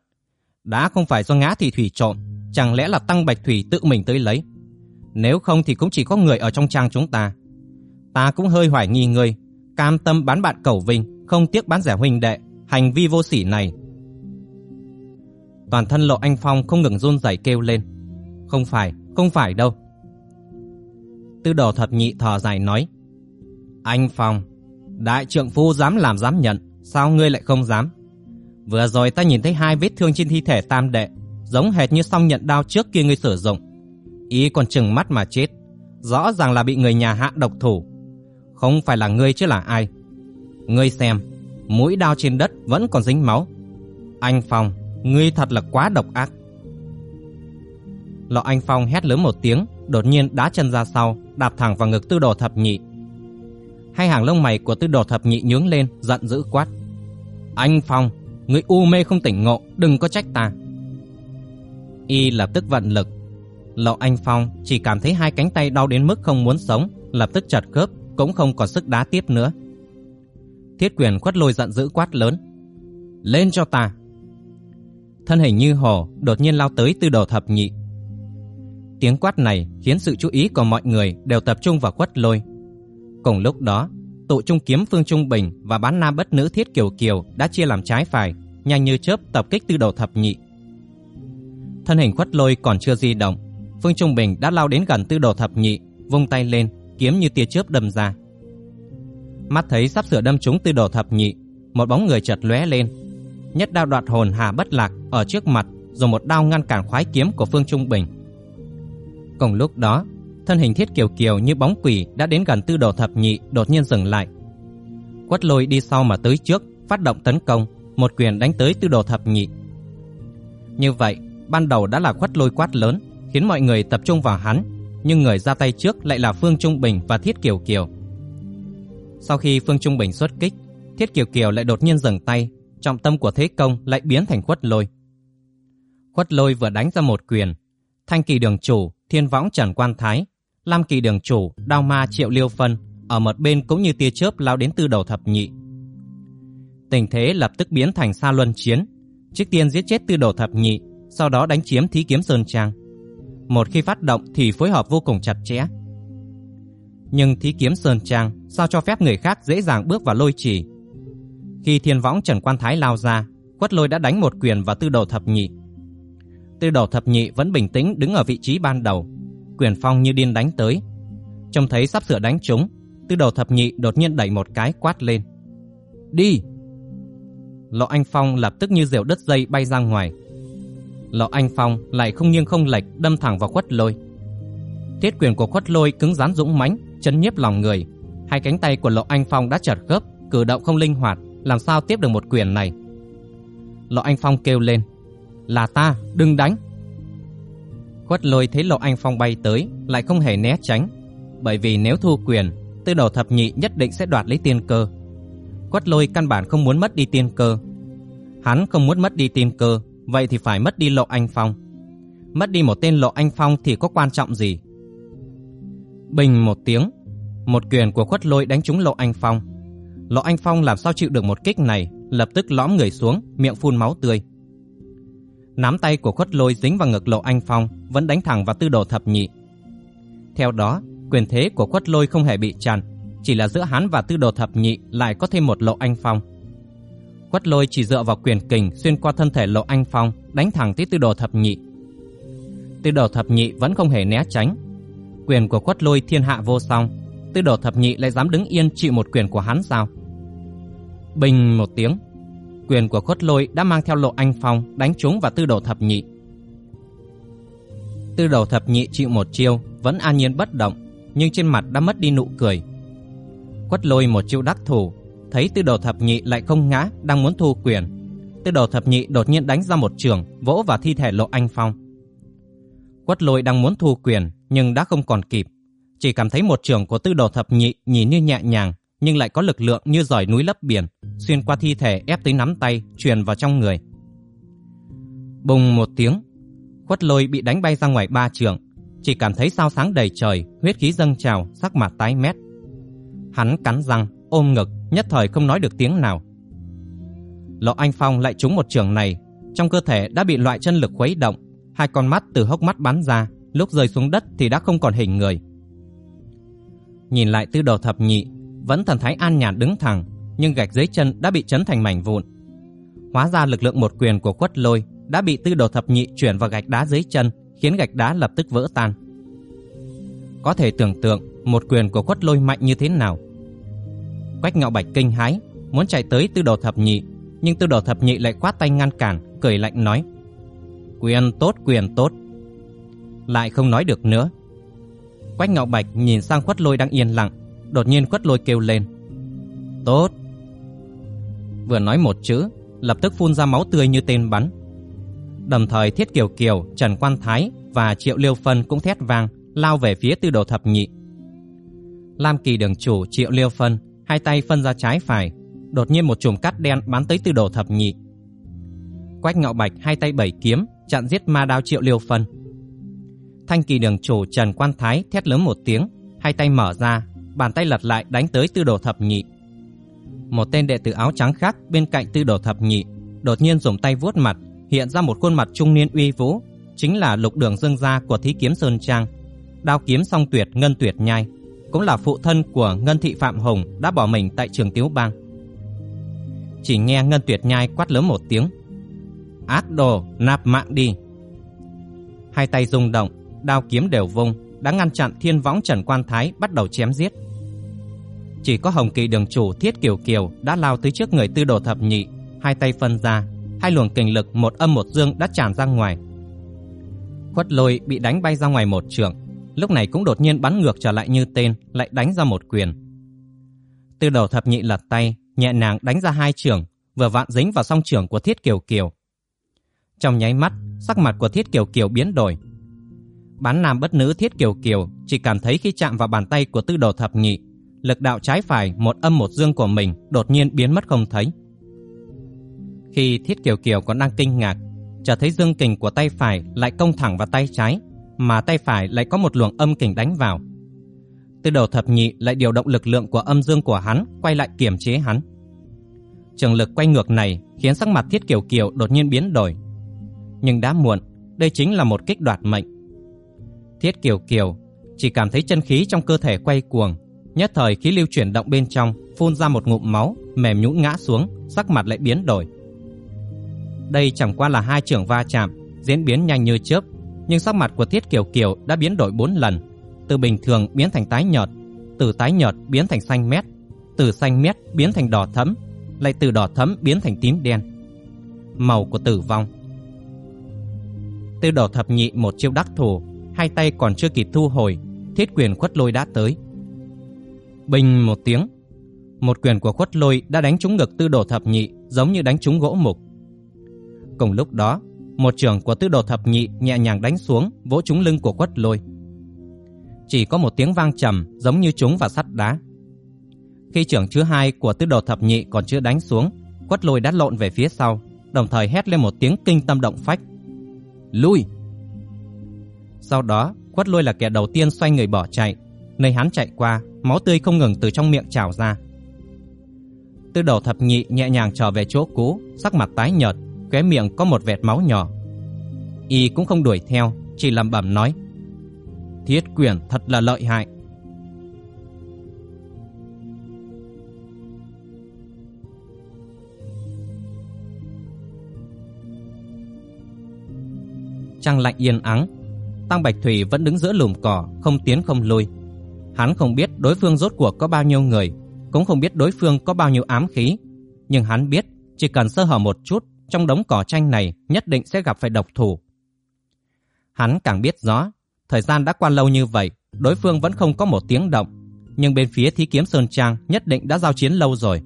S1: Đã không phải do ngã thị thủy trộm, chẳng lẽ là tăng bạch thủy tự mình tới lấy? Nếu không thì cũng chỉ có người ở trong trang chúng ta. Ta cũng hơi hoài nghi ngươi, cam tâm bán bạn cầu vinh, không tiếc bán rẻ huynh đệ, hành vi vô sỉ này. Toàn thân Lộ Anh Phong không ngừng run rẩy kêu lên. Không phải, không phải đâu. Tư đồ thập nhị thở dài nói. Anh Phong, đại trượng phu dám làm dám nhận, sao ngươi lại không dám? Vừa rồi ta nhìn thấy hai vết thương trên thi thể tam đệ, giống hệt như song nhận đao trước kia ngươi sử dụng. Ý còn chừng mắt mà chết, rõ ràng là bị người nhà hạ độc thủ. Không phải là ngươi chứ là ai. Ngươi xem, mũi đao trên đất vẫn còn dính máu. Anh Phong, ngươi thật là quá độc ác. Lọ Anh Phong hét lớn một tiếng, đột nhiên đá chân ra sau, đạp thẳng vào ngực tư đồ thập nhị. Hai hàng lông mày của tư đồ thập nhị nhướng lên, giận dữ quát. Anh Phong, ngươi u mê không tỉnh ngộ, đừng có trách ta. Y lập tức vận lực. Lọ Anh Phong chỉ cảm thấy hai cánh tay đau đến mức không muốn sống, lập tức chật khớp, cũng không còn sức đá tiếp nữa. Thiết quyền khuất lôi giận dữ quát lớn. Lên cho ta! Thân hình như hổ đột nhiên lao tới tư đồ thập nhị. Tiếng quát này khiến sự chú ý của mọi người đều tập trung vào quất lôi. Cùng lúc đó, tụ trung kiếm Phương Trung Bình và bán nam bất nữ Thiết Kiều Kiều đã chia làm trái phải, nhanh như chớp tập kích tư đồ thập nhị. Thân hình quất lôi còn chưa di động, Phương Trung Bình đã lao đến gần tư đồ thập nhị, vung tay lên, kiếm như tia chớp đâm ra. Mắt thấy sắp sửa đâm trúng tư đồ thập nhị, một bóng người chợt lóe lên. Nhất đao đoạt hồn Hà Bất Lạc ở trước mặt, rồi một đao ngăn cản khoái kiếm của Phương Trung Bình. Cùng lúc đó, thân hình Thiết Kiều Kiều như bóng quỷ đã đến gần tư đồ thập nhị đột nhiên dừng lại. Quất lôi đi sau mà tới trước, phát động tấn công, một quyền đánh tới tư đồ thập nhị. Như vậy, ban đầu đã là quất lôi quát lớn, khiến mọi người tập trung vào hắn, nhưng người ra tay trước lại là Phương Trung Bình và Thiết Kiều Kiều. Sau khi Phương Trung Bình xuất kích, Thiết Kiều Kiều lại đột nhiên dừng tay, trọng tâm của thế công lại biến thành khuất lôi. Khuất lôi vừa đánh ra một quyền, thanh kỳ đường chủ, thiên võng trần quan thái, lam kỳ đường chủ, đao ma triệu liêu phân, ở một bên cũng như tia chớp lao đến từ đầu thập nhị. Tình thế lập tức biến thành xa luân chiến, trước tiên giết chết tư đồ thập nhị, sau đó đánh chiếm thí kiếm sơn trang. Một khi phát động thì phối hợp vô cùng chặt chẽ, nhưng thí kiếm sơn trang sao cho phép người khác dễ dàng bước vào lôi chỉ. Khi thiên võng Trần Quan Thái lao ra, quất lôi đã đánh một quyền vào tư đồ thập nhị. Tư đồ thập nhị vẫn bình tĩnh đứng ở vị trí ban đầu, quyền phong như điên đánh tới. Trông thấy sắp sửa đánh trúng, tư đồ thập nhị đột nhiên đẩy một cái quát lên. Đi! Lộ Anh Phong lập tức như diều đứt dây bay ra ngoài. Lộ Anh Phong lại không nghiêng không lệch đâm thẳng vào quất lôi. Thiết quyền của quất lôi cứng rắn dũng mãnh, chấn nhiếp lòng người. Hai cánh tay của Lộ Anh Phong đã chật khớp, cử động không linh hoạt, làm sao tiếp được một quyền này. Lộ Anh Phong kêu lên, là ta, đừng đánh. Khuất lôi thấy Lộ Anh Phong bay tới, lại không hề né tránh, bởi vì nếu thu quyền, tư đầu thập nhị nhất định sẽ đoạt lấy tiên cơ. Quất lôi căn bản không muốn mất đi tiên cơ. Hắn không muốn mất đi tiên cơ, vậy thì phải mất đi Lộ Anh Phong. mất đi một tên Lộ Anh Phong thì có quan trọng gì? Bình một tiếng, một quyền của khuất lôi đánh trúng Lộ Anh Phong. Lộ Anh Phong làm sao chịu được một kích này, lập tức lõm người xuống, miệng phun máu tươi. Nắm tay của khuất lôi dính vào ngực Lộ Anh Phong, vẫn đánh thẳng vào tư đồ thập nhị. Theo đó, quyền thế của khuất lôi không hề bị chặn, chỉ là giữa hắn và tư đồ thập nhị lại có thêm một Lộ Anh Phong. Khuất lôi chỉ dựa vào quyền kình xuyên qua thân thể Lộ Anh Phong, đánh thẳng tới tư đồ thập nhị. Tư đồ thập nhị vẫn không hề né tránh. Quyền của khuất lôi thiên hạ vô song, tư đồ thập nhị lại dám đứng yên chịu một quyền của hắn sao? Bình một tiếng, quyền của khuất lôi đã mang theo Lộ Anh Phong đánh trúng vào tư đồ thập nhị. Tư đồ thập nhị chịu một chiêu, vẫn an nhiên bất động, nhưng trên mặt đã mất đi nụ cười. Khuất lôi một chiêu đắc thủ, thấy tư đồ thập nhị lại không ngã, đang muốn thu quyền. Tư đồ thập nhị đột nhiên đánh ra một trường, vỗ vào thi thể Lộ Anh Phong. Quất lôi đang muốn thu quyền, nhưng đã không còn kịp. Chỉ cảm thấy một trường của tư đồ thập nhị nhìn như nhẹ nhàng, nhưng lại có lực lượng như giỏi núi lấp biển, xuyên qua thi thể ép tới nắm tay, truyền vào trong người. Bùng một tiếng, khuất lôi bị đánh bay ra ngoài ba trường, chỉ cảm thấy sao sáng đầy trời, huyết khí dâng trào, sắc mặt tái mét. Hắn cắn răng, ôm ngực, nhất thời không nói được tiếng nào. Lộ Anh Phong lại trúng một trường này, trong cơ thể đã bị loại chân lực khuấy động, hai con mắt từ hốc mắt bắn ra, lúc rơi xuống đất thì đã không còn hình người. Nhìn lại tư đồ thập nhị, vẫn thần thái an nhàn đứng thẳng, nhưng gạch dưới chân đã bị chấn thành mảnh vụn. Hóa ra lực lượng một quyền của quất lôi đã bị tư đồ thập nhị chuyển vào gạch đá dưới chân, khiến gạch đá lập tức vỡ tan. Có thể tưởng tượng một quyền của quất lôi mạnh như thế nào. Quách ngạo bạch kinh hãi muốn chạy tới tư đồ thập nhị, nhưng tư đồ thập nhị lại quát tay ngăn cản, cười lạnh nói. Quyền tốt, quyền tốt. Lại không nói được nữa. Quách ngạo bạch nhìn sang quất lôi đang yên lặng, đột nhiên quất lôi kêu lên. Tốt. Vừa nói một chữ, lập tức phun ra máu tươi như tên bắn. Đồng thời Thiết Kiều Kiều, Trần Quan Thái và Triệu Liêu Phân cũng thét vang, lao về phía tư đồ thập nhị. Lam Kỳ đường chủ Triệu Liêu Phân, hai tay phân ra trái phải, đột nhiên một chùm cát đen bắn tới tư đồ thập nhị. Quách Ngạo Bạch hai tay bảy kiếm, chặn giết ma đao Triệu Liêu Phân. Thanh Kỳ đường chủ Trần Quan Thái thét lớn một tiếng, hai tay mở ra, bàn tay lật lại đánh tới tư đồ thập nhị. Một tên đệ tử áo trắng khác bên cạnh tư đồ thập nhị, đột nhiên dùng tay vuốt mặt, hiện ra một khuôn mặt trung niên uy vũ, chính là lục đường dương gia của Thí Kiếm Sơn Trang, đao kiếm song tuyệt ngân tuyệt nhai, cũng là phụ thân của Ngân Thị Phạm Hồng đã bỏ mình tại trường Tiếu Bang. Chỉ nghe Ngân Tuyệt Nhai quát lớn một tiếng. Ác đồ, nạp mạng đi. Hai tay rung động, đao kiếm đều vung, đã ngăn chặn thiên võng Trần Quan Thái bắt đầu chém giết. Chỉ có Hồng Kỳ đường chủ Thiết Kiều Kiều đã lao tới trước người tư đồ thập nhị, hai tay phân ra, hai luồng kình lực một âm một dương đã tràn ra ngoài. Khuất lôi bị đánh bay ra ngoài một trường, lúc này cũng đột nhiên bắn ngược trở lại như tên, lại đánh ra một quyền. Tư đồ thập nhị lật tay, nhẹ nàng đánh ra hai trường, vừa vặn dính vào song trường của Thiết Kiều Kiều. Trong nháy mắt, sắc mặt của Thiết Kiều Kiều biến đổi. Bán nam bất nữ Thiết Kiều Kiều chỉ cảm thấy khi chạm vào bàn tay của tư đồ thập nhị, lực đạo trái phải một âm một dương của mình đột nhiên biến mất không thấy. Khi Thiết Kiều Kiều còn đang kinh ngạc, chợt thấy dương kình của tay phải lại công thẳng vào tay trái, mà tay phải lại có một luồng âm kình đánh vào. Từ đầu thập nhị lại điều động lực lượng của âm dương của hắn quay lại kiềm chế hắn. Trường lực quay ngược này khiến sắc mặt Thiết Kiều Kiều đột nhiên biến đổi. Nhưng đã muộn, đây chính là một kích đoạt mệnh. Thiết Kiều Kiều chỉ cảm thấy chân khí trong cơ thể quay cuồng, nhất thời khí lưu chuyển động bên trong, phun ra một ngụm máu, mềm nhũn ngã xuống, sắc mặt lại biến đổi. Đây chẳng qua là hai trưởng va chạm, diễn biến nhanh như chớp, nhưng sắc mặt của Thiết Kiều Kiều đã biến đổi bốn lần, từ bình thường biến thành tái nhợt, từ tái nhợt biến thành xanh mét, từ xanh mét biến thành đỏ thẫm, lại từ đỏ thẫm biến thành tím đen. Màu của tử vong. Tư đỏ thập nhị một chiêu đắc thủ, hai tay còn chưa kịp thu hồi, thiết quyền khuất lôi đã tới. Bình một tiếng, một quyền của khuất lôi đã đánh trúng ngực tư đồ thập nhị giống như đánh trúng gỗ mục. Cùng lúc đó, một trường của tư đồ thập nhị nhẹ nhàng đánh xuống, vỗ trúng lưng của quất lôi. Chỉ có một tiếng vang trầm giống như trúng vào sắt đá. Khi trường thứ hai của tư đồ thập nhị còn chưa đánh xuống, quất lôi đã lộn về phía sau, đồng thời hét lên một tiếng kinh tâm động phách. Lui! Sau đó, Quất Lôi là kẻ đầu tiên xoay người bỏ chạy, nơi hắn chạy qua, máu tươi không ngừng từ trong miệng trào ra. Tư đầu thập nhị nhẹ nhàng trở về chỗ cũ, sắc mặt tái nhợt, khóe miệng có một vệt máu nhỏ. Y cũng không đuổi theo, chỉ lẩm bẩm nói: "Thiết quyển thật là lợi hại." Trăng lạnh yên ắng, Tăng Bạch Thủy vẫn đứng giữa lùm cỏ, không tiến không lui. Hắn không biết đối phương rốt cuộc có bao nhiêu người, cũng không biết đối phương có bao nhiêu ám khí, nhưng hắn biết chỉ cần sơ hở một chút, trong đống cỏ tranh này nhất định sẽ gặp phải độc thủ. Hắn càng biết rõ, thời gian đã qua lâu như vậy, đối phương vẫn không có một tiếng động, nhưng bên phía Thí Kiếm Sơn Trang nhất định đã giao chiến lâu rồi.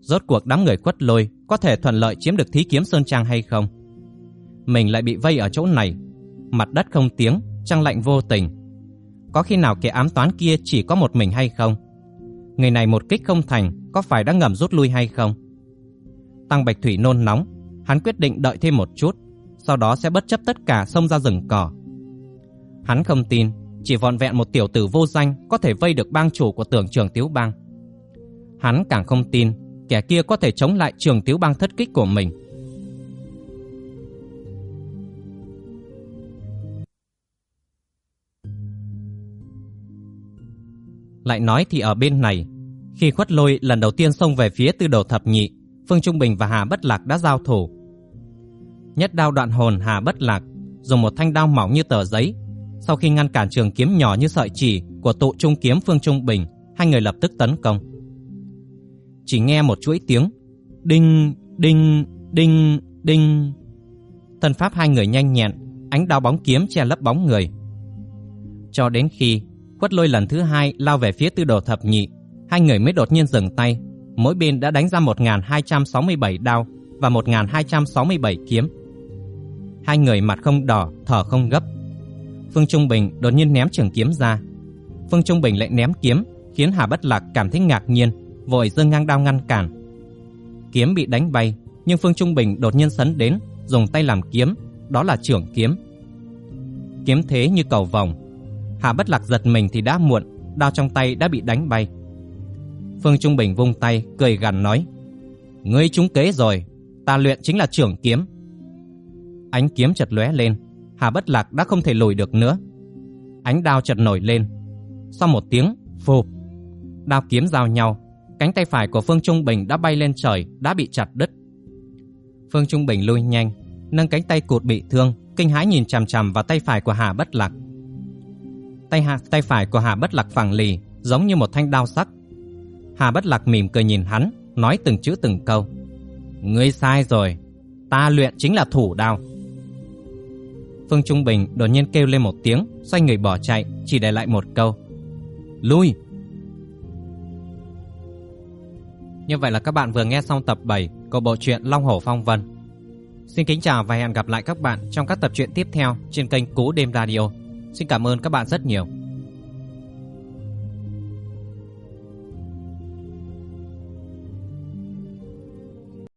S1: Rốt cuộc đám người quất lôi có thể thuận lợi chiếm được Thí Kiếm Sơn Trang hay không? Mình lại bị vây ở chỗ này, mặt đất không tiếng, trăng lạnh vô tình. Có khi nào kẻ ám toán kia chỉ có một mình hay không? Người này một kích không thành, có phải đã ngầm rút lui hay không? Tăng Bạch Thủy nôn nóng, hắn quyết định đợi thêm một chút, sau đó sẽ bất chấp tất cả xông ra rừng cỏ. Hắn không tin, chỉ vọn vẹn một tiểu tử vô danh có thể vây được bang chủ của tưởng trường Tiếu Bang. Hắn càng không tin, kẻ kia có thể chống lại trường Tiếu Bang thất kích của mình. Lại nói thì ở bên này, khi khuất lôi lần đầu tiên xông về phía tư đồ thập nhị, Phương Trung Bình và Hà Bất Lạc đã giao thủ. Nhất đao đoạn hồn Hà Bất Lạc dùng một thanh đao mỏng như tờ giấy, sau khi ngăn cản trường kiếm nhỏ như sợi chỉ của tụ trung kiếm Phương Trung Bình, hai người lập tức tấn công. Chỉ nghe một chuỗi tiếng đinh đinh đinh đinh. Thân pháp hai người nhanh nhẹn, ánh đao bóng kiếm che lấp bóng người. Cho đến khi Quất lôi lần thứ hai lao về phía tư đồ thập nhị, hai người mới đột nhiên dừng tay. Mỗi bên đã đánh ra 1.267 đao và 1.267 kiếm. Hai người mặt không đỏ, thở không gấp. Phương Trung Bình đột nhiên ném trường kiếm ra. Phương Trung Bình lại ném kiếm, khiến Hà Bất Lạc cảm thấy ngạc nhiên, vội giơ ngang đao ngăn cản. Kiếm bị đánh bay, nhưng Phương Trung Bình đột nhiên sấn đến, dùng tay làm kiếm, đó là trưởng kiếm. Kiếm thế như cầu vòng, Hà Bất Lạc giật mình thì đã muộn, đao trong tay đã bị đánh bay. Phương Trung Bình vung tay, cười gằn nói: "Ngươi trúng kế rồi, ta luyện chính là trưởng kiếm." Ánh kiếm chợt lóe lên, Hà Bất Lạc đã không thể lùi được nữa. Ánh đao chợt nổi lên. Sau một tiếng phụp, đao kiếm giao nhau, cánh tay phải của Phương Trung Bình đã bay lên trời, đã bị chặt đứt. Phương Trung Bình lui nhanh, nâng cánh tay cụt bị thương, kinh hãi nhìn chằm chằm vào tay phải của Hà Bất Lạc tay hạ tay phải của Hà Bất Lạc phẳng lì, giống như một thanh đao sắc. Hà Bất Lạc mỉm cười nhìn hắn, nói từng chữ từng câu. Ngươi sai rồi, ta luyện chính là thủ đao. Phương Trung Bình đột nhiên kêu lên một tiếng, xoay người bỏ chạy, chỉ để lại một câu. Lui! Như vậy là các bạn vừa nghe xong tập 7 của bộ truyện Long Hổ Phong Vân. Xin kính chào và hẹn gặp lại các bạn trong các tập truyện tiếp theo trên kênh Cú Đêm Radio. Xin cảm ơn các bạn rất nhiều.